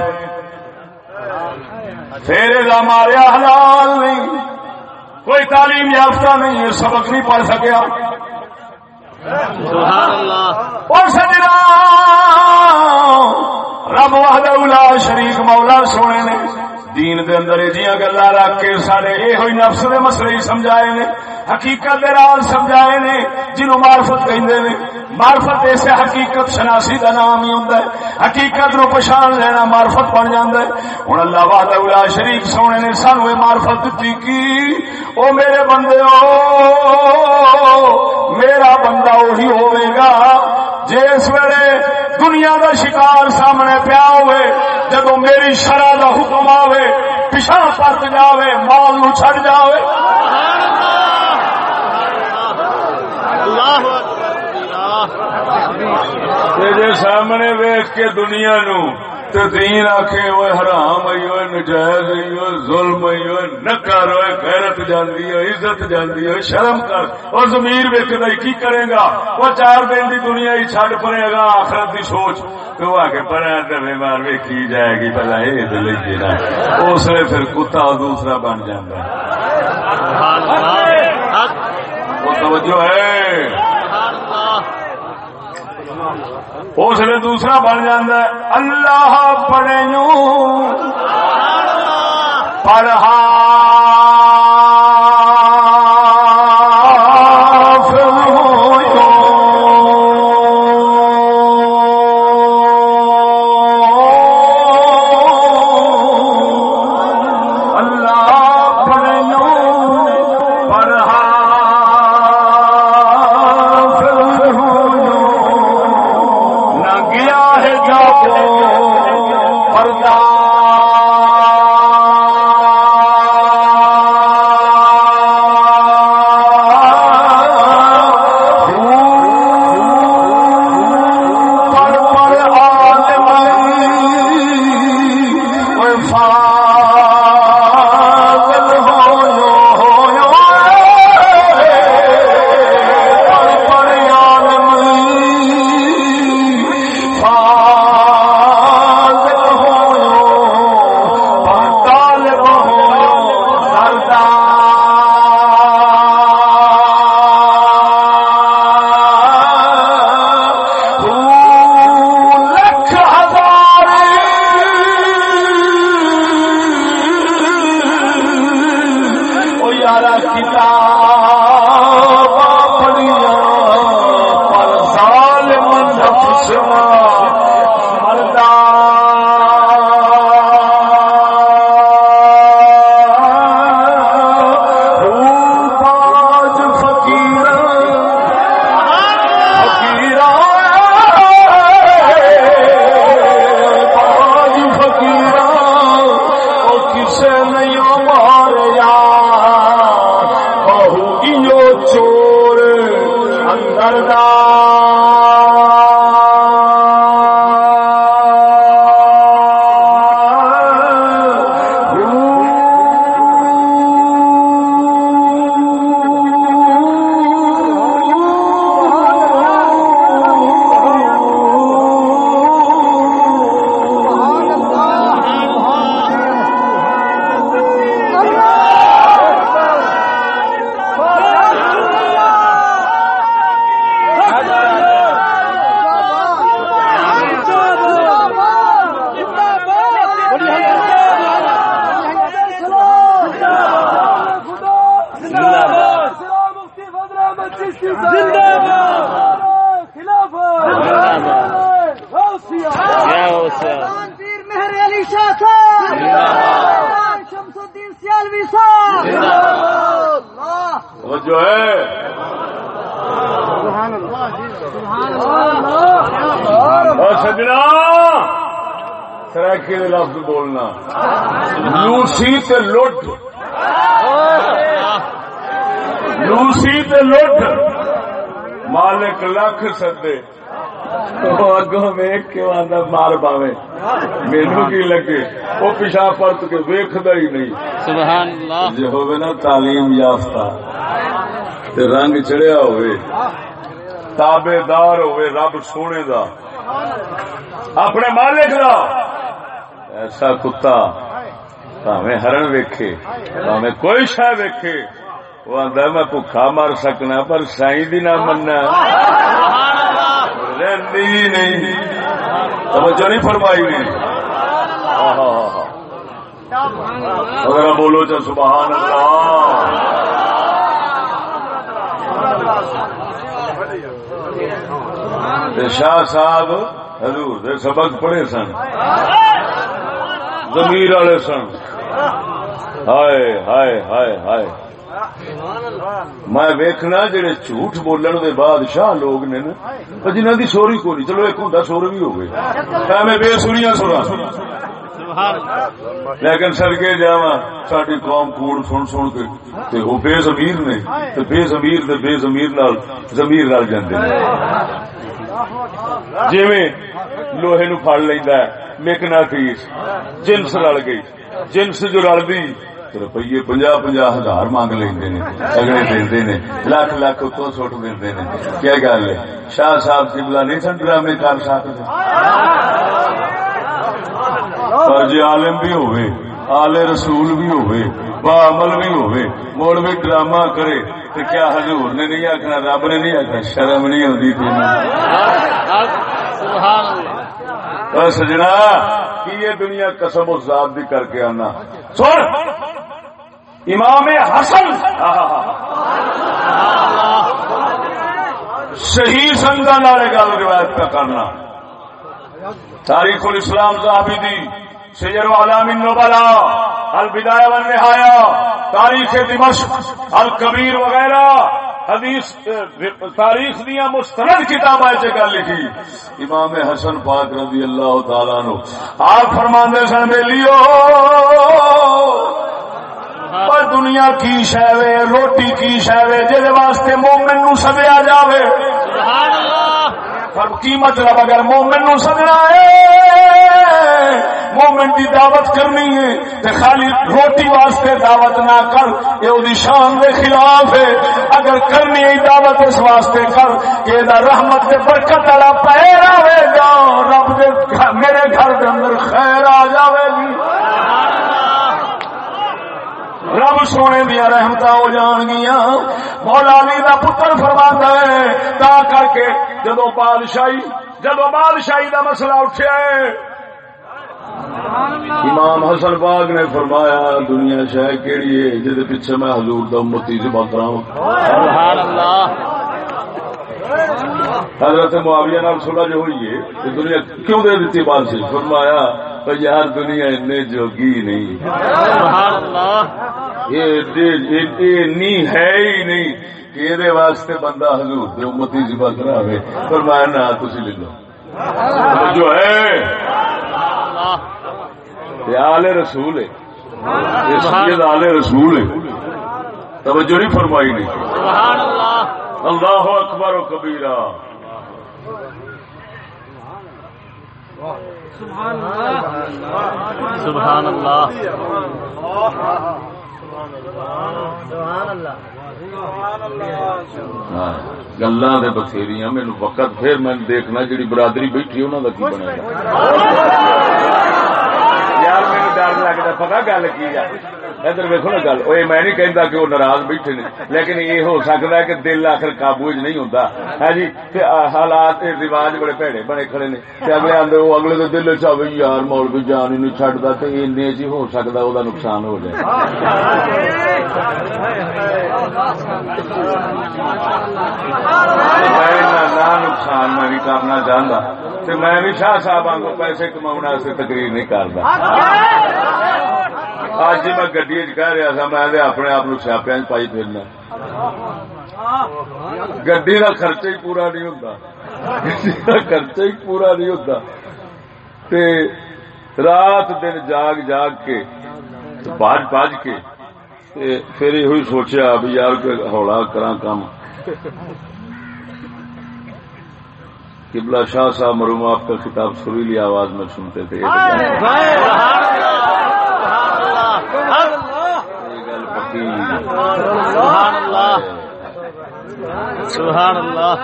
Speaker 3: پھر دا ماریا حلال نہیں کوئی تعلیم یافتہ نہیں ہے سبق نہیں پڑھ سکیا۔ اور سجنا رب وحدہ لا شریک مولا سونے نے۔ دین دے اندر جیاں گلا رکھ کے سارے یہ ہوئی نفس دے مسئلے ہی سمجھائے نے، حقیقت دے راز سمجھائے نے، جنہوں معرفت کہندے نے۔ معرفت ایسے حقیقت شناسی دا نام ہی ہوندا ہے۔ حقیقت نو پہچان لینا معرفت بن جاندا ہے۔ ہن اللہ وحدہ لا شریک سونے نے سانو یہ معرفت دتی کی، او میرے بندے میرا بندہ وہی ہوے گا۔ جس ویلے دنیا دا شکار سامنے پیا ہوئے جدو میری شرح دا حکم آوے پچھا پرت جاوے مال نو چھڑ جاوے۔ سامنے ویخ کے دنیا نو تو دین آکھے ہوئے حرام آئی ہوئے نجائز آئی ہوئے ظلم آئی ہوئے نکر ہوئے غیرت جاندی ہے عزت جاندی ہے شرم کر۔ اور ضمیر ویک کی کرے گا؟ وہ چار دن دی دنیا ہی چھڈ پڑے گا آخرت دی سوچ۔ تو آ کے پڑا مار ویکھی جائے گی نا۔ اس لیے پھر کتا دوسرا بن جاتا ہے
Speaker 4: سبحان اللہ۔
Speaker 3: توجہ اس لیے دوسرا بن جاتا ہے اللہ پڑھے پڑھا۔ مینو کی لگے وہ پیشہ پرت کے ویکد ہی نہیں۔
Speaker 4: سبحان اللہ۔
Speaker 3: جی نا تعلیم یافتہ تے رنگ چڑھیا ہوئے تابے دار ہوئے رب سونے دا۔ اپنے مالک دا۔ ایسا کتا پاویں ہرن ویکھے پاویں کوئی شہ ویکھے۔ وہ میں بھوکا مر سکنا پر سائیں دی نہ مننا۔ رہندی ہی نہیں۔ نہیں فرمائی آہا اگر بولو چا سبحان اللہ۔ شاہ صاحب، حضور دے سبق پڑھے سن۔ زمیر والے سن۔ ہائے ہائے ہائے ہائے۔ میں ویکھنا جڑے جھوٹ بولن دے بادشاہ لوگ نے نا جنہاں دی سوری کو نہیں۔ چلو ایک ہوندا سور بھی ہو گئے۔ میں بے سنیاں سنا لیکن سڑکے جاوا ساری قوم کوڑ سن سن کے تے وہ بے زمیر نے تے بے زمیر تے بے زمیر نال زمیر نال جاندے نے۔ جویں لوہے نو پھڑ لیندا ہے میکناٹیس جنس رل گئی، جنس جو رلدی تے روپیے پنجا پنجا ہزار مانگ لیندے نے اگلے دیندے نے لاکھ لاکھ تو سٹ دیندے نے کیا گل ہے؟ شاہ صاحب قبلہ نہیں سن ڈرامے کر سکتے پر جی عالم بھی ہوئے آلے رسول بھی ہوئے، با عمل بھی ہوئے موڑ بھی ڈرامہ کرے تو کیا حضور نے نہیں آخنا رب نے نہیں آخنا شرم نہیں آتی تین سجنا، کی یہ دنیا قسم و ذات بھی کر کے آنا۔ سن! امام حسن۔ صحیح سنگا والے گل روایت کا کرنا۔ تاریخ الاسلام صاحبی دی۔ سیر علام النبلا البدایہ والنہایا تاریخ دمشق، الکبیر وغیرہ، حدیث، تاریخ دیا مستند کتاب ہے گل لکھی۔ امام حسن پاک رضی اللہ تعالیٰ نو آپ فرماندے سن میلیو پر دنیا کی شہوے، روٹی کی شہوے جہد واسطے مومن نو سدیا جاوے۔ پر کی مطلب اگر مومن نو سدنا ہے۔ مومن کی دعوت کرنی ہے تے خالی روٹی واسطے دعوت نہ کر یہ وہی شان دے خلاف ہے۔ اگر کرنی ہے دعوت اس واسطے کر کہ یہ رحمت دے برکت والا پیر آئے گا رب دے میرے گھر دے اندر خیر آ جاوے گی۔ رب سونے دیا رحمت ہو جان گیا مولا علی دا پتر فرما ہے تا کر کے جدو بادشاہی جدو بادشاہی دا مسئلہ اٹھیا ہے۔ امام حسن باغ نے فرمایا دنیا شہ کیڑی ہے جہد پیچھے میں حضور دا امتی سے بات رہا ہوں حضرت معاویہ نال صلح جو ہوئی ہے دنیا کیوں دے دیتی بات سے فرمایا کہ یار دنیا اتنے جوگی نہیں۔ نی ہے ہی نہیں کہ یہ واسطے بندہ حضور دے امتی سی بات رہے فرمایا نہ تسی لے لو۔ جو ہے۔
Speaker 4: اللہ۔
Speaker 3: یہ آل رسول ہے۔ سید آل رسول ہے۔ توجہ نہیں فرمائی نہیں۔
Speaker 4: اللہ
Speaker 3: اکبر و کبیرہ۔
Speaker 4: سبحان اللہ.
Speaker 3: گلا بتھیری میرے وقت پھر میں دیکھنا جی برادری بیٹھی انہوں کا کی بنے گا ڈر لگتا پتا گل کی ہے؟ ادھر ویکو نا گل وہ میں نہیں کہتا کہ وہ ناراض بیٹھے نے، لیکن یہ ہو سکتا ہے کہ دل آخر قابو چ نہیں ہوتا ہے جی؟ حالات رواج بڑے پیڑے بنے کھڑے نے۔ اگلے آدھے وہ اگلے دے دل چ یار مول بھی جان ہی نہیں چڈتا تو این چ ہو سکتا وہ نقصان ہو جائے۔ نقصان میں نہیں کرنا چاہتا تے میں بھی شاہ صاحب آنگو پیسے کما تقریر نہیں کرتا اج جی میں گڈی چ کہہ رہا تھا، میں اپنے آپ سیاپیا پائی پھرنا۔ گڈی کا خرچہ ہی پورا نہیں ہوتا گڈی کا خرچہ ہی پورا نہیں ہوتا تے رات دن جاگ جاگ کے، تے باج باج کے، تے پھر یہ سوچیا بھی یار ہولا کرا کام قبلہ شاہ صاحب مرحوم آپ کا کتاب سریلی آواز میں سنتے تھے
Speaker 4: سبحان اللہ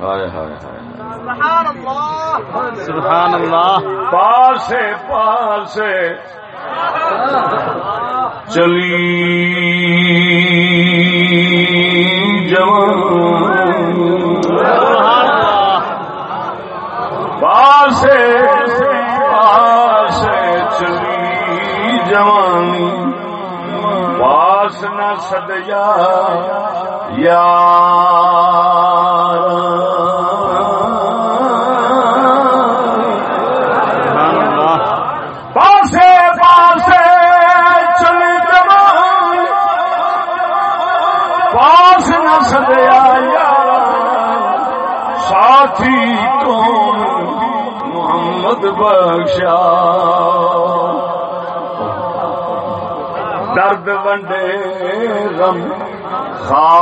Speaker 3: ہائے ہائے ہائے
Speaker 6: سبحان اللہ
Speaker 3: پاسے چلی سدیا یار ساتھی کون؟ محمد بخشا۔ درد ونڈے غم خار۔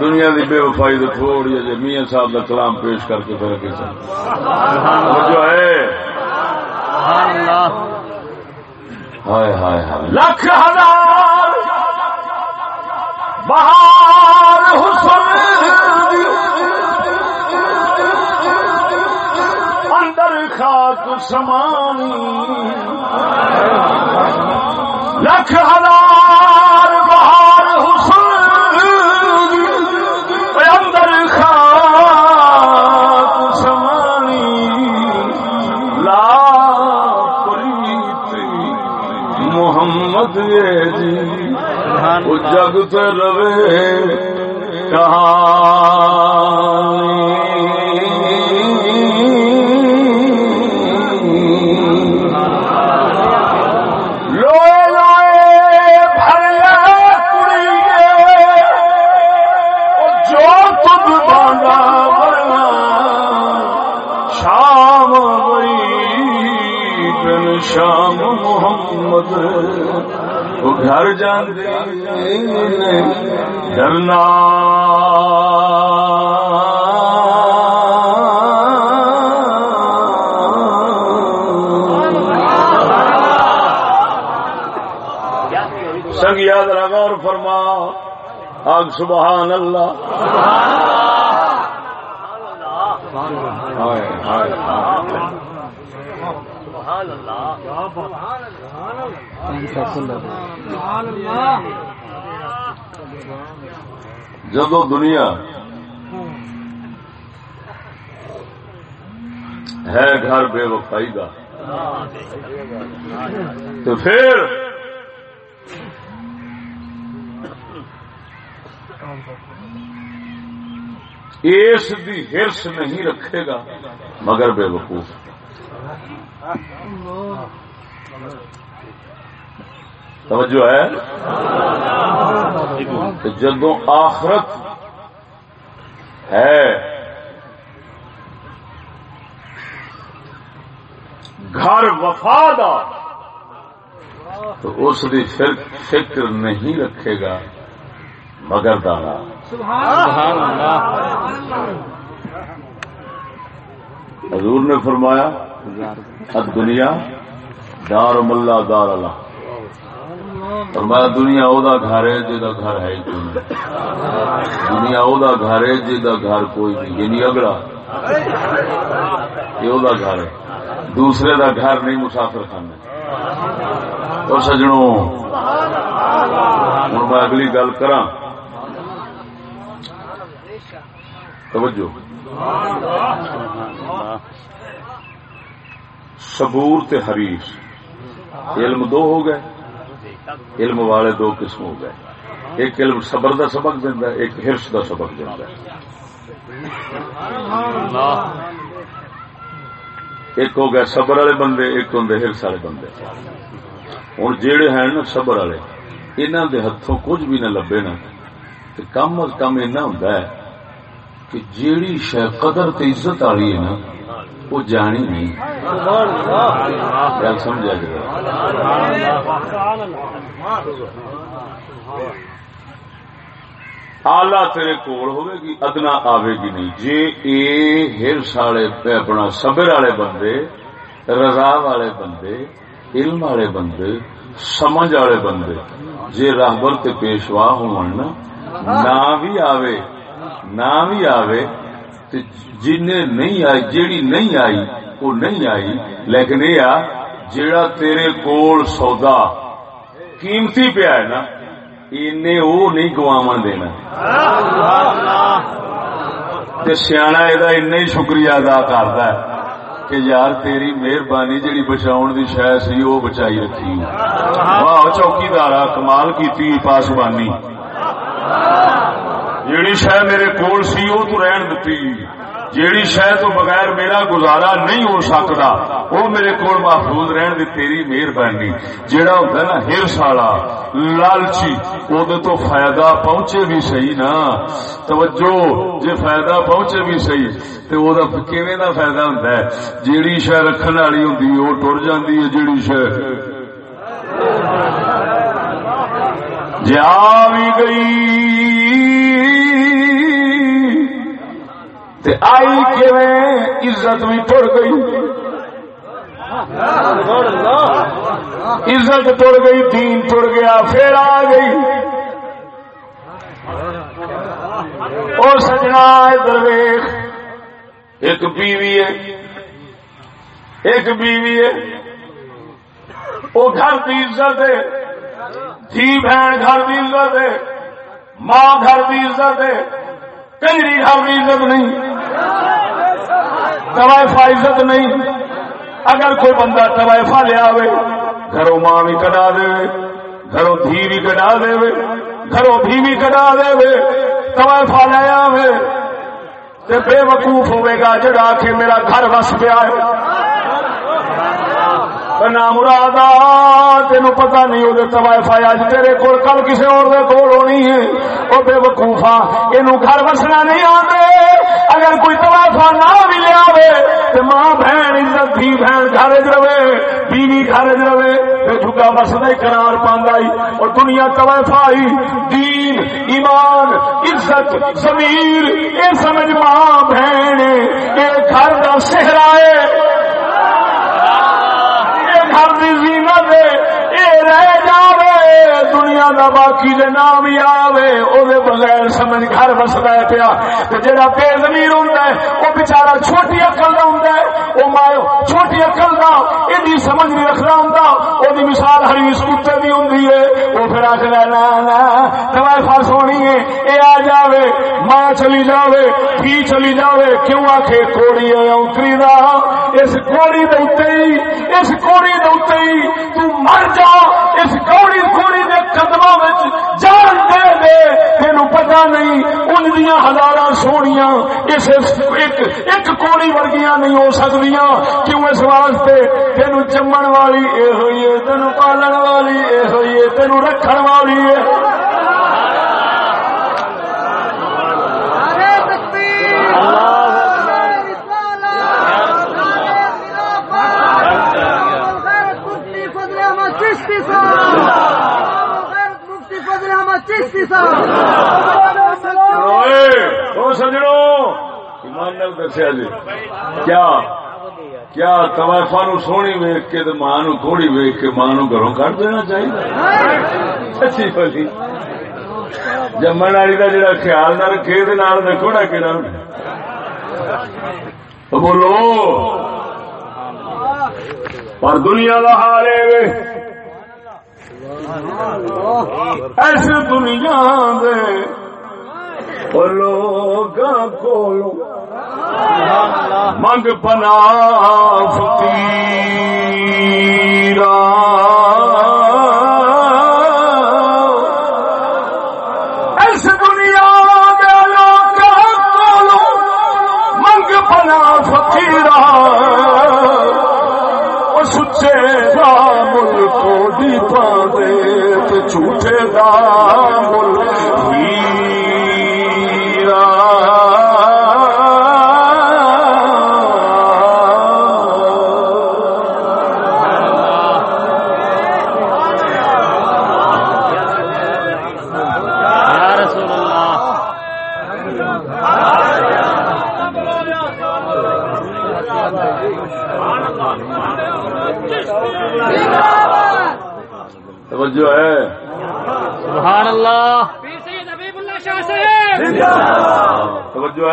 Speaker 3: دنیا کی بے وفائی تو تھوڑی ہے جی، میاں صاحب کا کلام پیش کر کے پھر کے جو ہے۔ ہائے ہائے ہائے۔ لکھ ہزار بہار حسن خاک سمانی لکھ ہزار بہار حسن۔ اندر خاک سمانی لا پریت محمد جی۔ وہ جگ تے روے کہانی وہ گھر جاندے ڈرنا سنگ یاد رہا اور فرما۔ آگ سبحان اللہ۔ ہائے ہائے ہائے۔ جدو دنیا ہے گھر بے وفائی کا تو پھر اس دی ہرس نہیں رکھے گا مگر بے وقوف۔ توجہ ہے؟ جدو آخرت ہے۔ گھر وفادا تو اس دی فکر نہیں رکھے گا مگر دانا۔ حضور نے فرمایا اب دنیا دار ملا دار اللہ۔ فرمایا دنیا او دا گھر ہے جا گھر ہے کوئی دنیا او دا گھر ہے جا گھر کوئی نہیں۔ یعنی اگلا، یہ او دا گھر ہے۔ دوسرے دا گھر نہیں، مسافر خانے۔ اور سجنوں، ہوں میں اگلی گل کرا توجہ۔ صبور تے حریص۔ علم دو ہو گئے۔ علم والے دو قسم ہو گئے۔ ایک علم صبر دا سبق دینا ایک ہرس دا سبق دینا ایک ہو گیا صبر والے بندے، ایک ہوں ہرس والے بندے۔ ہوں جیڑے ہیں نا صبر والے انہوں دے ہاتھوں کچھ بھی نہ لبے نا تو کم از کم اینا ہوں کہ جیڑی شہ قدر تے عزت والی ہے نا، وہ جانی نہیں۔ گل سمجھا جائے آلہ تیرے کول ہوے گی، ادنا آوے گی نہیں۔ جے اے ہرس والے اپنا صبر والے بندے، رضا والے بندے، علم والے بندے، سمجھ والے بندے، جے راہبر تے پیشوا ہون، نہ بھی آوے، نہ بھی آوے، تے جن نہیں آئی، جیڑی نہیں آئی وہ نہیں آئی، لیکن یہ آ جیڑا تیرے کول سودا قیمتی پیا ہے نا، اینے وہ نہیں گواو دینا۔ تے سیاح یہ ہی شکریہ ادا کرتا ہے کہ یار تیری مہربانی جیڑی بچاؤ دی شہ سی وہ بچائی رکھی۔ واہ، چوکیدار کمال کی پاسبانی۔ جیڑی شہ میرے کول سی وہ تو رہن دتی۔ جیڑی شہ تو بغیر میرا گزارا نہیں ہو سکتا، وہ میرے کو محفوظ رہن دی تیری مہربانی۔ جیڑا ہوتا نا ہرس والا لالچی وہ تو فائدہ پہنچے بھی صحیح نا۔ توجہ، جے فائدہ پہنچے بھی صحیح تو وہ کیویں دا فائدہ ہوندا ہے؟ جیڑی شہ رکھن والی ہوندی وہ ٹر جاندی ہے جیڑی شہ۔ جا بھی گئی تے آئی کیویں عزت بھی ٹر گئی؟ عزت ٹر گئی، دین ٹر گیا، پھر آ گئی۔ او سجنا ادھر ویخ ایک بیوی ہے، ایک بیوی ہے۔ وہ گھر کی عزت ہے، دھی بہن گھر کی عزت ہے، ماں گھر کی عزت ہے کنجری گھر کی عزت نہیں۔ طوائفہ عزت نہیں۔ اگر کوئی بندہ طوائفہ لیا گھروں ماں بھی کٹا دے، گھروں دھی بھی کٹا دے، گھروں دھی بھی کٹا دے طوائفہ لے آوے۔ تے بے وقوف ہوئے گا، جڑا کے میرا گھر وس پیا ہے۔ نام مراد تین پتا نہیں وہ طوائفہ اج تیرے کول کل کسی اور کول ہونی ہے۔ وہ بے وقوفا یہ گھر وسنا نہیں آتے اگر کوئی طوائفہ نہ بھی لیا تو ماں بہن عزت بھی بہن گھر رہے، بیوی گھر رہے جھگا وسدا قرار پاندائی اور دنیا طوائفہ آئی دین، ایمان، عزت، ضمیر یہ سمجھ ماں بہن یہ گھر کا سہرا ہے یہ گھر کی زینت ہے یہ رہ جاوے دنیا دا باقی دے نام ہی آوے، او دے بغیر سمجھ گھر بسدا ہے پیا۔ تے جڑا بے ضمیر ہوندا ہے، او بیچارہ چھوٹی عقل دا ہوندا ہے۔ او ماں چھوٹی عقل دا، ایڈی سمجھ نہیں رکھدا ہوندا۔ او دی مثال حریص کتے دی ہوندی ہے۔ او پھر آکھدا نا نا دوائی فاس ہونی ہے۔ اے آ جاوے ماں چلی جاوے پھی چلی جاوے۔ کیوں آکھے؟ کوڑی ہے اتری دا۔ اس کوڑی دے اوتے اس کوڑی دے اوتے تو مر جا۔ اس کوڑی کوڑی کے قدموں جان دے دے تین پتا نہیں، ان دیا ہزار سونیاں اس ایک ایک کوڑی ورگیاں نہیں ہو سکتی کیوں اس واسطے؟ تین جمن والی یہ ہوئی ہے تین پالن والی یہ ہوئی ہے تین رکھن والی ہے
Speaker 6: نعرہ تکبیر نعرہ رسالت نعرہ خلافت غیرت مفتی فضل احمد چشتی صاحب غیرت مفتی
Speaker 3: ایمان نال دسیا جی کیا کیا توائفا نو سونی ویک کے ماں نو تھوڑی ویک کے ماں نو گھروں کٹ دینا چاہیے سچی بولی جمن والی کا جڑا خیال نہ رکھے دیکھو نا کہ بولو پر دنیا کا حال ہے ایسے دنیا دے لوگ کولو منگ پنا فقیرا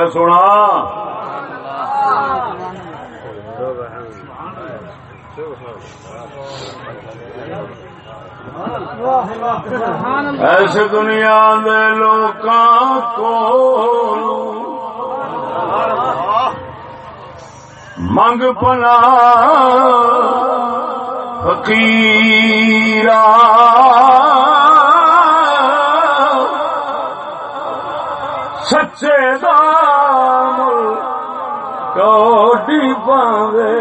Speaker 3: توجہ سونا۔ ایسے دنیا دے لوکاں کو منگ پنا فقیرا۔ سچے دام کوٹی پاوے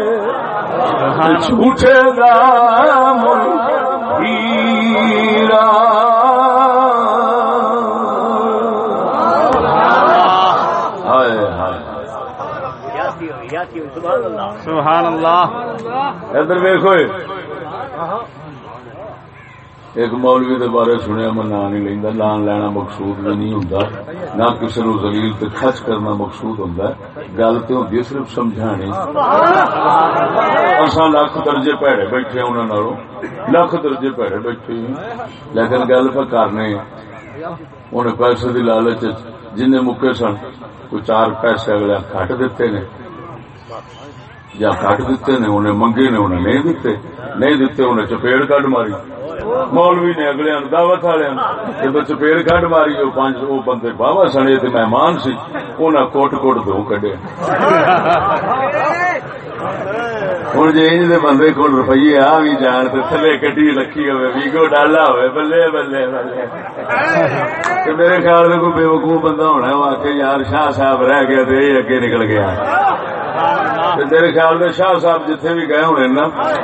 Speaker 3: جھوٹے دام ہیرا۔
Speaker 4: سبحان اللہ۔
Speaker 3: ادھر ویکو ایک مولوی دے بارے سنیا میں نام نہیں لینا نام لینا مقصود بھی نہیں ہوں نہ کسی نو زلیل تے خچ کرنا مقصود ہوں گل تو ہوتی صرف سمجھانی اصا لکھ درجے پیڑے بیٹھے انہوں لکھ درجے پیڑے بیٹھے لیکن گل پہ کرنے انہیں پیسے دی لالچ جن مکے سن، کوئی چار پیسے اگلے کٹ دیتے نے۔ یا کٹ دیتے نے، انہیں منگے نے، انہیں نہیں دیتے۔ نہیں دیتے، انہیں چپیڑ کٹ ماری۔ مولوی نے اگلے دعوت والے چپیڑ کٹ ماری، وہ بندے باوا سنے تے مہمان سی انہیں کوٹ کوٹ دو کڈے۔ ہوں جی انج دے بندے کول روپیے آ بھی جان تے تھلے کٹی رکھی ہوئے ویگو ڈالا ہوئے بلے بلے بلے۔ تے میرے خیال میں کوئی بے وقوف بندہ ہونا ہے، وہ آ یار شاہ صاحب رہ گیا تے یہ اگے نکل گیا۔ میرے خیال میں شاہ صاحب جتھے بھی گئے ہونے نا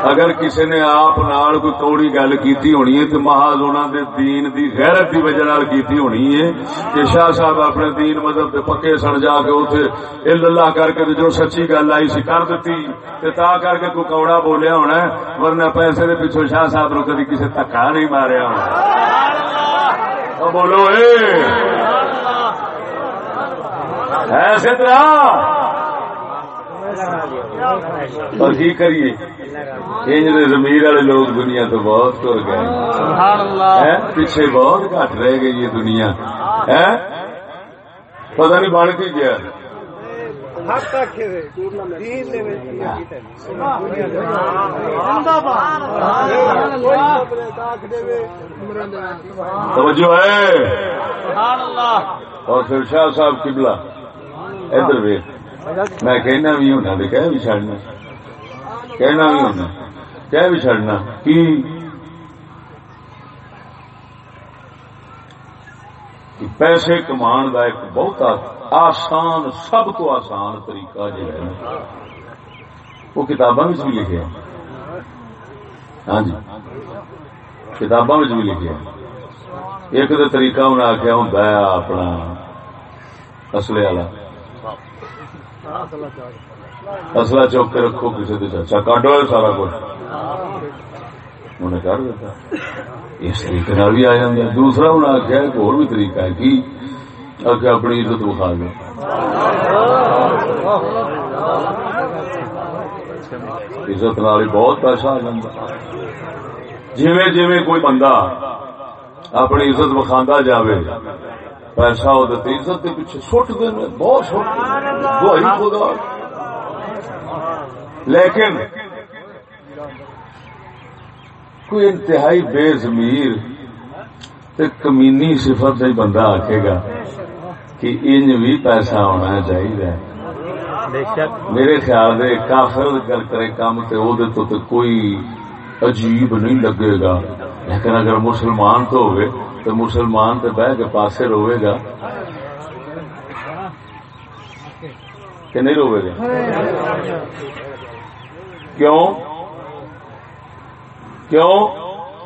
Speaker 3: اگر کسی نے آپ نال کوئی توڑی گل کیتی ہونی ہے تو محض انہوں دے دین دی غیرت دی وجہ نال کیتی ہونی ہے کہ شاہ صاحب اپنے دین مذہب دے پکے سن جا کے اوتھے اللہ کر کے جو سچی گل آئی سی کر دتی تے تا کر کے کوئی کوڑا بولیا ہونا ہے ورنہ پیسے دے پیچھے شاہ صاحب نو کدی کسی دھکا نہیں ماریا ہونا بولو اے ایسے طرح اور کی کریے؟ انج دے زمیر والے لوگ دنیا تو بہت تر گئے؟ پیچھے بہت گھٹ رہ گئی یہ دنیا۔ پتہ نہیں بن کے گیا۔ توجہ ہے؟ اور پھر شاہ صاحب قبلہ۔ ادھر ویخ میں کہنا بھی ہونا تو کہہ بھی چڑنا کہنا بھی ہونا کہہ بھی چڑنا کی پیسے کمان کا ایک بہت آسان سب تو آسان طریقہ جو ہے وہ کتاباں میں بھی لکھے ہاں جی کتاباں میں بھی لکھے ایک تو طریقہ انہیں آخیا ہوں اپنا اصلے والا اصلا چوک کے رکھو کسی کے چاچا کاٹو ہے سارا کچھ؟ انہیں کر دیتا اس طریقے نال بھی آ جاتا دوسرا انہیں آخیا ایک اور بھی طریقہ ہے کہ آخیا اپنی عزت بخا دو عزت نال بہت پیسہ آ جاتا جویں کوئی بندہ اپنی عزت بخاندہ جاوے پیسہ ہو عزت کے پیچھے سٹ دینا بہت سٹ خدا۔ لیکن کوئی انتہائی بے ضمیر تے کمینی صفت نہیں بندہ آکھے گا کہ انج بھی پیسہ ہونا چاہیے۔ میرے خیال دے کافر کر کرے کام تے او دے تو تے کوئی عجیب نہیں لگے گا۔ لیکن اگر مسلمان تو ہوئے تو مسلمان تے بہ کے پاسے روے گا۔ کہ نہیں روے گا؟ کیوں؟ کیوں؟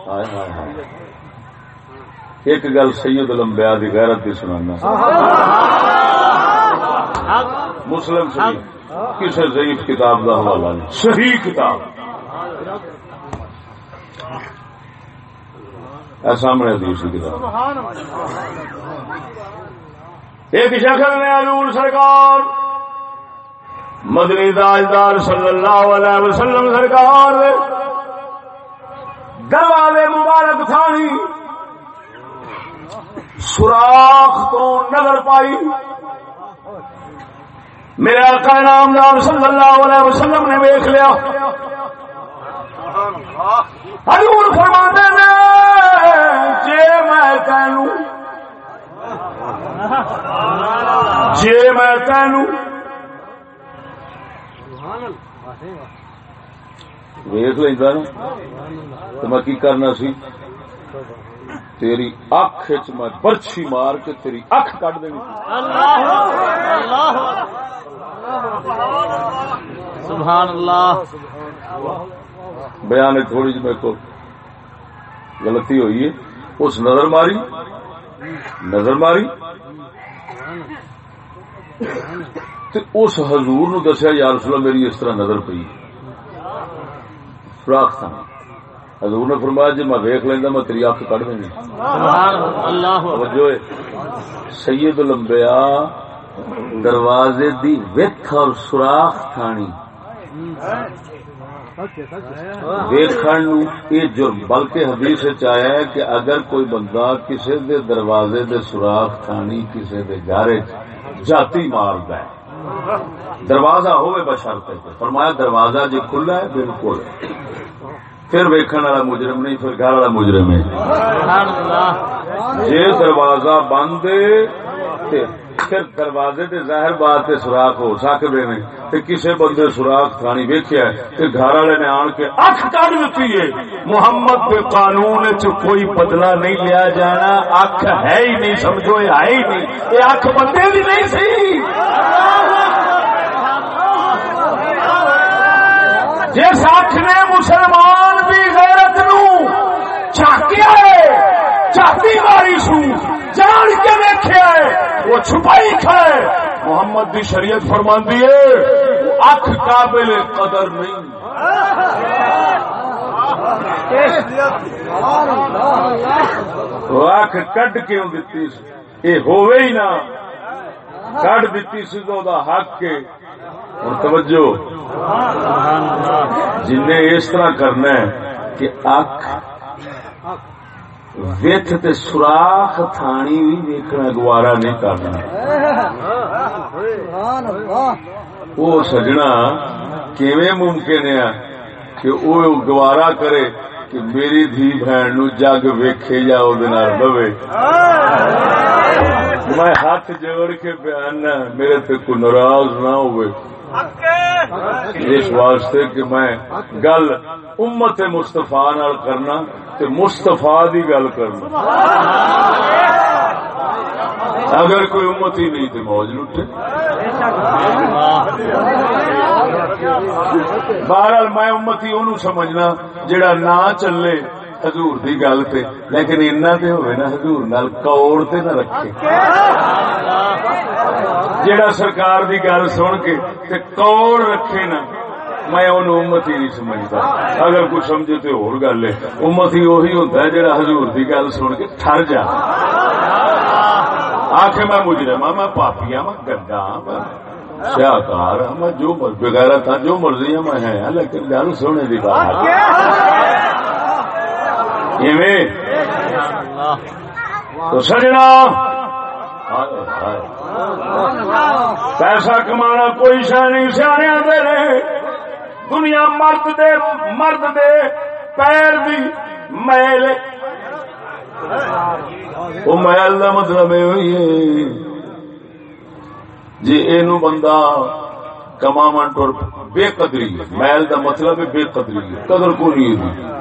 Speaker 3: ہائے ہائے ہائے۔ ایک گل سید الانبیاء دی غیرت دی سنانا۔ مسلم شریف کسی ضعیف کتاب کا حوالہ نہیں۔ صحیح کتاب۔ سامنے حدیث کتاب۔ ایک شخص نے حضور سرکار، مدنی تاجدار صلی اللہ علیہ وسلم سرکار دروازے مبارک تھانی، سوراخ تو نظر پائی۔ میرے آقا نامدار صلی اللہ علیہ وسلم نے ویخ لیا۔ حضور فرماتے نے جے میں تینوں جے میں تینوں۔ ویخ لینا تو میں کی کرنا سی؟ تیری اکھ چ میں برچھی مار کے تیری اکھ کٹ دینی
Speaker 4: سبحان اللہ۔
Speaker 3: بیان تھوڑی جی میرے کو غلطی ہوئی ہے۔ اس نظر ماری۔ نظر ماری۔ تے اس حضور نو دسیا یا رسول اللہ میری اس طرح نظر پئی۔ سوراخ تھا حضور نے فرمایا جی میں ویخ لینا میں تیری
Speaker 4: اللہ۔
Speaker 3: توجہ ہے۔ سید الانبیاء دروازے دی ویکھ اور سوراخ تھانی۔ ویکھن یہ جرم بلکہ حدیث آیا ہے کہ اگر کوئی بندہ کسی دے دروازے دے سوراخ تھانی کسی دے وچ جاتی ماردا ہے دروازہ ہوئے بشرط ہے فرمایا دروازہ جی کھلا ہے بالکل۔ پھر ویکھن والا مجرم نہیں پھر گھر والا مجرم ہے۔
Speaker 4: سبحان اللہ۔
Speaker 3: جے دروازہ بند پھر دروازے تے ظاہر بات تے سوراخ ہو سکدے نے۔ تے کسے بندے سوراخ تھانی ویکھیا ہے۔ تے گھر والے نے آن کے اکھ کڈ دتی ہے۔ محمد کے قانون وچ کوئی بدلہ نہیں لیا جانا۔ اکھ ہے ہی نہیں، سمجھو یہ ہے ہی نہیں۔ یہ اکھ بندے دی نہیں سی۔ جس اکھ نے مسلمان دی غیرت نو جھاکیا ہے جاتی ماری سو۔ جان کے دیکھا ہے وہ چھپائی کھائے۔ محمد دی شریعت فرماندی ہے اکھ قابل قدر نہیں۔ اکھ کڈ کیوں دیتی سی؟ یہ ہوئے ہی نہ کڈ دیتی سی تو دا حق کے اور توجہ۔ جن نے اس طرح کرنا ہے کہ اکھ ویت تے سوراخ تھانی بھی ویکھنا گوارا نہیں کرنا۔ وہ سجنا کیویں ممکن ہے کہ وہ گوارا کرے کہ میری دھی بہن نو جگ ویکھے یا او دے نال بوے میں ہاتھ جوڑ کے بیان نہ میرے تے کوئی ناراض نہ ہوئے۔ اس واسطے کہ میں گل امت مستفا نال کرنا تے مستفا دی گل کرنا۔ اگر کوئی امت ہی نہیں تو موج لٹے بہرحال میں امتی اونوں سمجھنا جڑا نہ چلے۔ حضور دی گل تے، لیکن اینا تے ہوئے نا حضور نال کوڑ تے نہ رکھے۔ جڑا سرکار دی گل سن کے تے کوڑ رکھے نا، میں اونوں امت ہی نہیں سمجھتا اگر کچھ سمجھے تے اور گل ہے۔ امت ہی وہی ہوندا ہے جڑا حضور دی گل سن کے ٹھر جا۔ آخ میں مجرم ہاں میں پاپی ہاں میں گندا ہاں میں ہاں میں جو مر- بغیر تھا جو مرضی ہاں میں ہے ہاں، لیکن گل سونے دی بات۔ تو سجنا۔ پیسہ کمانا کوئی شہ نہیں، سیانے دے رہے۔ دنیا مرد دے مرد دے پیر دی میل۔ وہ محل کا مطلب یہ ہوئی ہے۔ جی یہ بندہ کما ٹر بے قدری محل کا مطلب ہے بے قدری قدر کو نہیں ہے۔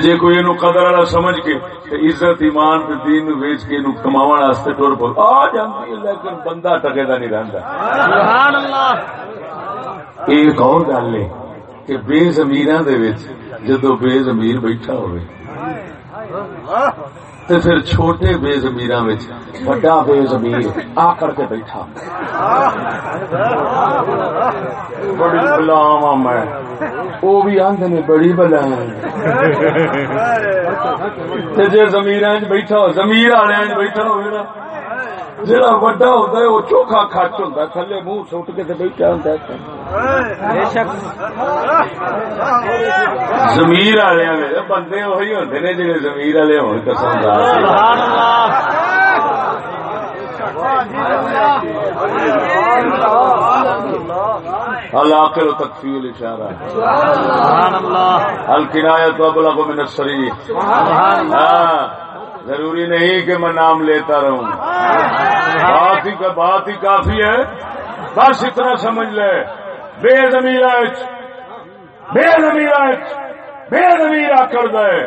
Speaker 3: جے کوئی اینو قدر والا سمجھ کے تے عزت ایمان تے دین نو ویچ کے اینو کماون واسطے ٹر پو آ جاندی ہے لیکن بندہ ٹکے دا نہیں رہندا۔
Speaker 4: سبحان اللہ۔
Speaker 3: گل ہے کہ بے دے وچ جدو بے زمیر بیٹھا ہوئے۔ تے پھر چھوٹے بے زمیراں وچ بڑا بے زمیر آ کر کے بیٹھا۔ بڑی غلام میں۔ وہ بھی آندے نے بڑی بلا تے جے زمیراں وچ بیٹھا ہو، زمیر والے وچ بیٹھا ہوئے نا؟ جڑا وڈا ہوتا ہے وہ چوکھا کھٹ ہوتا ہے۔ تھلے منہ سٹ کے بیٹھا ہوتا ہے۔ زمیر والے بندے وہی ہوتے نے جڑے زمیر والے ہون قسم
Speaker 4: اللہ
Speaker 3: العاقل و تکفیل اشارہ الکنایت ابلغ من الصریح
Speaker 4: سبحان اللہ۔
Speaker 3: ضروری نہیں کہ میں نام لیتا رہوں۔ بات ہی بات ہی کافی ہے۔ بس اتنا سمجھ لے۔ بے زمیر بے زمیر بے زمیر کر دے۔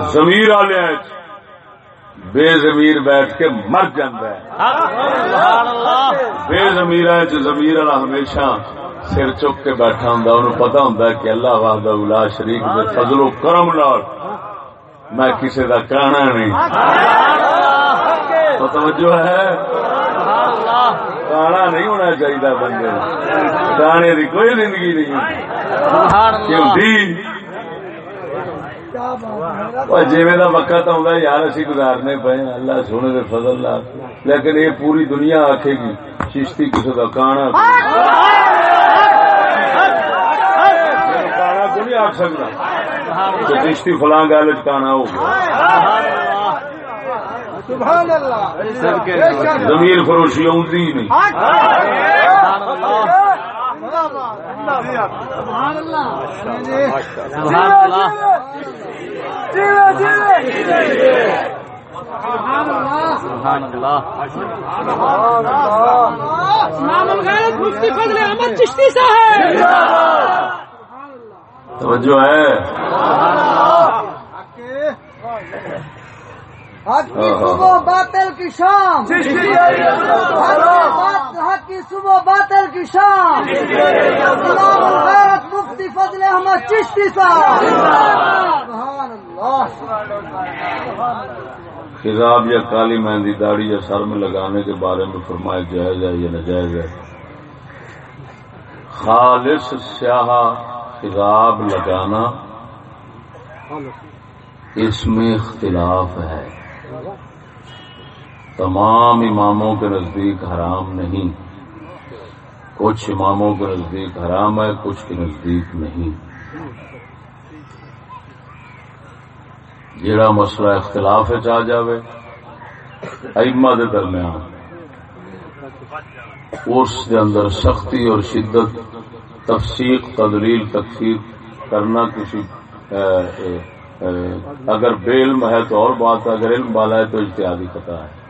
Speaker 3: زمیر والے بے زمیر بیٹھ کے مر جاندہ ہے بے زمیر زمیر والا ہمیشہ۔ سر چک کے بیٹھا ہوں انہوں پتا ہوں کہ اللہ واہد الا شریف کے فضل و کرم نال میں کسی کا کہنا نہیں۔ تو توجہ ہے؟ کانا نہیں ہونا چاہیے بندے۔ کانے کی کوئی زندگی نہیں۔ جی وقت آتا یار اسی گزارنے پے اللہ سونے دے فضل لیکن یہ پوری دنیا آکھے گی چشتی کسی کا کانا کانا کو نہیں آخ سکتا تو فلاں گل کانا ہو زمین فروشی آتی نہیں
Speaker 4: سبحان اللہ
Speaker 1: الغیرت مفتی فضل احمد چشتی صاحب
Speaker 3: توجہ ہے۔
Speaker 6: حق کی صبح باطل کی شام۔ حق کی صبح باطل کی شام۔ الغیرت مفتی فضل احمد چشتی صاحب۔ سبحان اللہ۔
Speaker 3: خضاب یا کالی مہندی داڑھی یا سر میں لگانے کے بارے میں فرمایا جائز ہے یا ناجائز ہے؟ خالص سیاہ خضاب لگانا اس میں اختلاف ہے۔ تمام اماموں کے نزدیک حرام نہیں۔ کچھ اماموں کے نزدیک حرام ہے، کچھ کے نزدیک نہیں۔ جڑا مسئلہ اختلاف آ جاوے، ائمہ دے درمیان، اس دے اندر سختی اور شدت تفسیق تدلیل تکفیر کرنا کسی اگر بے علم ہے تو اور بات ہے اگر علم والا ہے تو اشتہادی خطا ہے۔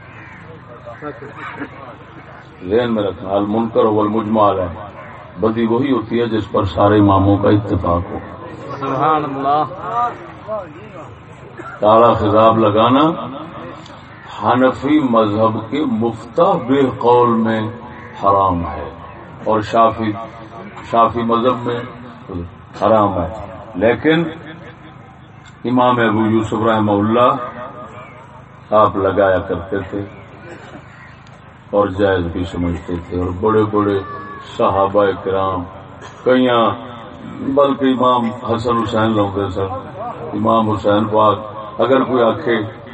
Speaker 3: ذہن میں رکھنا المنکر والمجمال ہے۔ بدی وہی ہوتی ہے جس پر سارے اماموں کا اتفاق ہو۔
Speaker 4: سبحان اللہ۔
Speaker 3: خضاب لگانا حنفی مذہب کے مفتہ بے قول میں حرام ہے اور شافی شافی مذہب میں حرام ہے۔ لیکن امام ابو یوسف رحمہ اللہ آپ لگایا کرتے تھے اور جائز بھی سمجھتے تھے اور بڑے بڑے صحابہ کرام، کئیاں، بلکہ امام حسن حسین لوگ سن امام حسین پاک، اگر کوئی آخے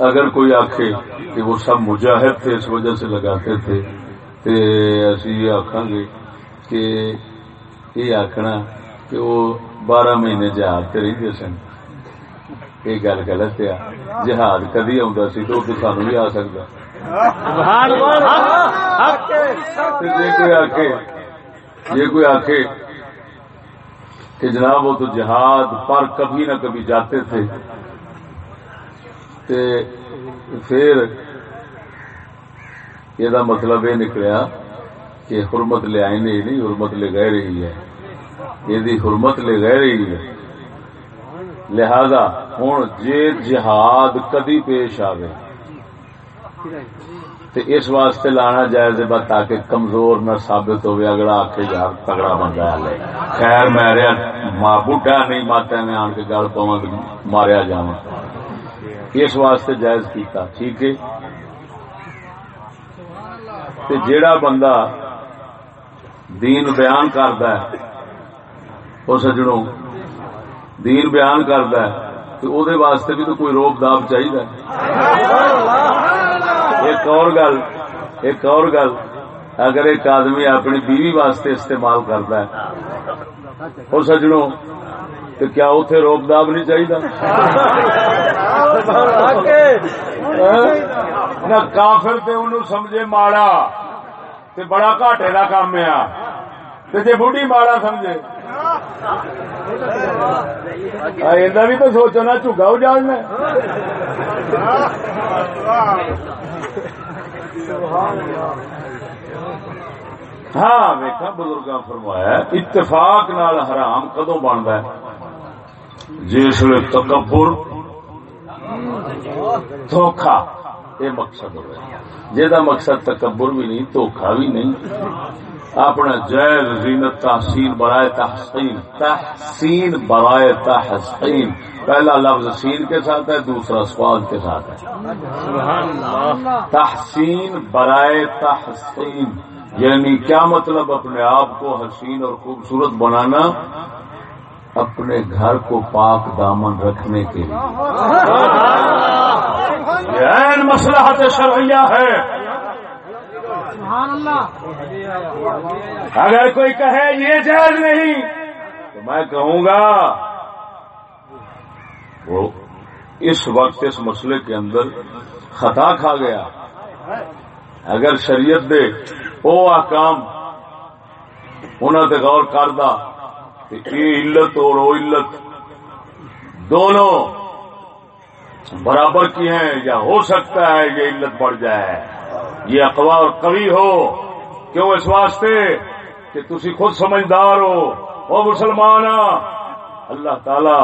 Speaker 3: اگر کوئی آخے کہ وہ سب مجاہد تھے اس وجہ سے لگاتے تھے تو اسی یہ آخان گے۔ کہ یہ آخنا کہ وہ بارہ مہینے جہاد تے رہتے سن۔ یہ گل غلط ہے۔ جہاد کدی آتا سی تو سانو بھی آ سکتا
Speaker 4: سبحان
Speaker 3: کوئی آخے یہ کوئی آخے کہ جناب وہ تو جہاد پر کبھی نہ کبھی جاتے تھے۔ تے پھر یہ مطلب یہ نکلیا کہ حرمت لے آئی نہیں نہیں، حرمت لے گئے رہی ہے۔ یہ حرمت لے گئے رہی ہے۔ لہذا ہوں جے جہاد کدی پیش آئے تے اس واسطے لانا جائز ہے تاکہ کمزور نہ ثابت ہوئے اگلا آخے یار تگڑا بندہ لے خیر میں رہا ماں بوٹا نہیں، ماتا میں آن کے گل پوا ماریا جا اس واسطے جائز کیتا، ٹھیک ہے؟ تے جیڑا بندہ دین بیان ہے۔ وہ سجنوں دین بیان کردا ہے۔ تو او دے واسطے بھی تو کوئی روب داب چاہیے ایک اور گل ایک اور گل اگر ایک آدمی اپنی بیوی واسطے استعمال کرتا ہے۔ اور سجنوں تو کیا اتنے روک داب نہیں چاہیے نہ کافر تے انہوں سمجھے ماڑا۔ تے بڑا گھاٹے کا کام آ۔ تے جے بڑھی ماڑا سمجھے۔ ایسا بھی تو سوچو نا جھگا اجاڑنا ہاں ویکا بزرگ فرمایا اتفاق نال حرام کدو بنتا ہے؟ جس تکبر، دھوکھا۔ یہ مقصد ہو جا مقصد تکبر بھی نہیں دھوکھا بھی نہیں اپنا جائز زینت تحسین برائے تحسین تحسین برائے تحسین پہلا لفظ سین کے ساتھ ہے دوسرا سواد کے ساتھ ہے تحسین برائے تحسین یعنی کیا مطلب اپنے آپ کو حسین اور خوبصورت بنانا اپنے گھر کو پاک دامن رکھنے کے لیے۔ یہ مسلحت شرعیہ ہے۔ اگر کوئی کہے یہ جائز نہیں تو میں کہوں گا وہ اس وقت اس مسئلے کے اندر خطا کھا گیا۔ اگر شریعت دے او آکام انہوں نے غور کردہ۔ یہ علت اور وہ علت دونوں برابر کی ہیں یا ہو سکتا ہے یہ علت بڑھ جائے یہ اخبار کبھی ہو کیوں اس واسطے کہ تسی خود سمجھدار ہو؟ وہ مسلمان اللہ تعالی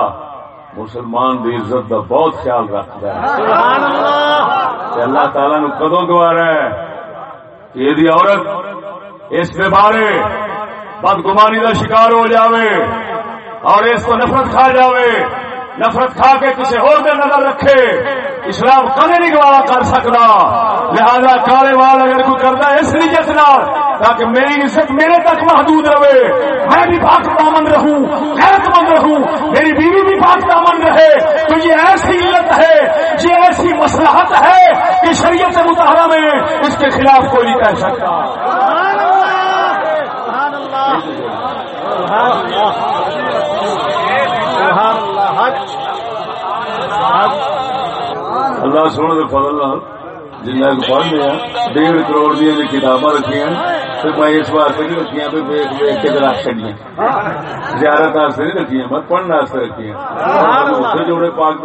Speaker 3: مسلمان دی عزت کا بہت خیال رکھتا ہے۔ اللہ۔ تعالی نو کدو گوارا ہے یہ عورت اس کے بارے بدگمانی کا شکار ہو جاوے اور اس کو نفرت کھا جاوے، نفرت کھا کے کسی اور دے نظر رکھے۔ اسلام کدے نہیں گوارا کر سکتا۔ لہذا کالے وال اگر کوئی کرتا ہے، اس نیت نال، تاکہ میری عزت میرے تک محدود رہے۔ میں بھی پاک دامن رہوں، غیرت مند رہوں۔ میری بیوی بھی پاک دامن رہے۔ تو یہ ایسی علت ہے، یہ ایسی مسلحت ہے کہ شریعت متحرہ میں اس کے خلاف کوئی نہیں کہہ سکتا۔ اللہ سونے کے فضل جنہیں پڑھنے ہیں ڈیڑھ کروڑ دیا کتاباں رکھی ہیں۔ میں اس واسطے نہیں رکھی بھی ویک ویک کے رکھ چڑی زیارت واسطے نہیں رکھی میں پڑھنے واسطے رکھی ہیں جوڑے پاک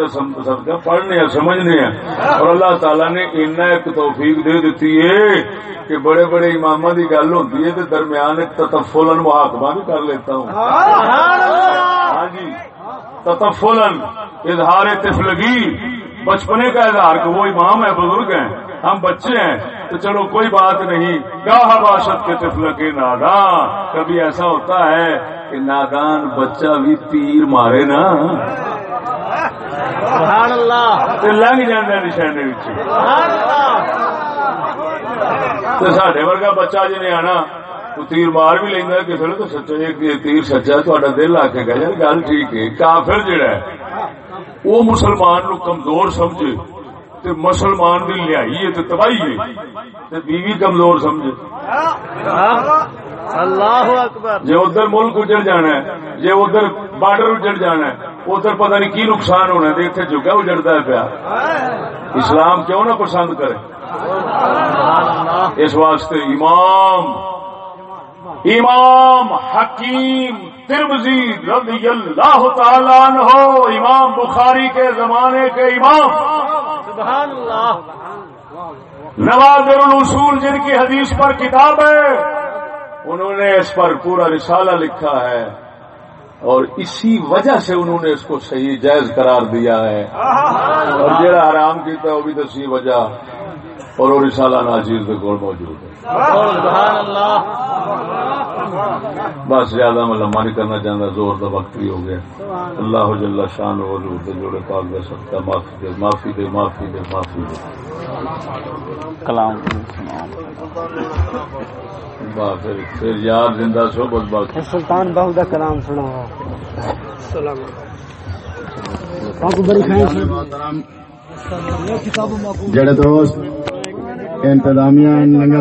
Speaker 3: کا پڑھنے ہیں سمجھنے ہیں۔ اور اللہ تعالیٰ نے اتنا ایک توفیق دے دیتی ہے کہ بڑے بڑے امام کی گل ہوتی ہے تو درمیان ایک تتفلن محاکمہ بھی کر لیتا ہوں۔ ہاں جی تتفلن اظہار تفلگی بچپنے کا اظہار کہ وہ امام ہے بزرگ ہیں۔ ہم بچے ہیں تو چلو کوئی بات نہیں۔ گاہ باشد کے تفل کے نادان؟ کبھی ایسا ہوتا ہے کہ نادان بچہ بھی تیر مارے نا۔ لنگ جانا نشانے تو سڈے ورگا بچہ جی نے آنا تیر مار بھی لینا کسی نے تو سچا تیر سچا تا دل آ کے گیا گل ٹھیک ہے۔ کافر جڑا ہے وہ مسلمان نو کمزور سمجھے۔ تے مسلمان دی لیائی ہے تے تباہی ہے۔ تے بیوی کمزور سمجھے۔
Speaker 4: اللہ اکبر۔
Speaker 3: جے ادھر ملک اجڑ جانا ہے جے ادھر بارڈر اجڑ جانا ہے ادھر پتہ نہیں کی نقصان ہونا ہے اتنے جگہ اجڑتا ہے پیا۔ اسلام کیوں نہ پسند کرے؟ اس واسطے امام امام حکیم ترمزی رضی اللہ تعالیٰ عنہ امام بخاری کے زمانے کے امام۔
Speaker 4: سبحان اللہ
Speaker 3: نوازر الاصول جن کی حدیث پر کتاب ہے انہوں نے اس پر پورا رسالہ لکھا ہے۔ اور اسی وجہ سے انہوں نے اس کو صحیح جائز قرار دیا ہے۔ اور جڑا حرام کیتا ہے وہ بھی تو سی وجہ۔ اور وہ رسالہ ناجیز کے کول موجود ہے۔
Speaker 4: سبحان اللہ.
Speaker 3: بس زیادہ میں لمبا نہیں کرنا چاہتا زور کا وقت بھی ہو گیا۔ اللہ جل شان و حضور دے جوڑے پاک دے سکتا معافی دے معافی دے معافی دے معافی دے۔
Speaker 4: کلام۔
Speaker 3: بس پھر پھر یار زندہ سو بس باقی
Speaker 6: سلطان بہو کا کلام سنا
Speaker 1: السلام علیکم۔
Speaker 6: جڑے دوست انتظامیہ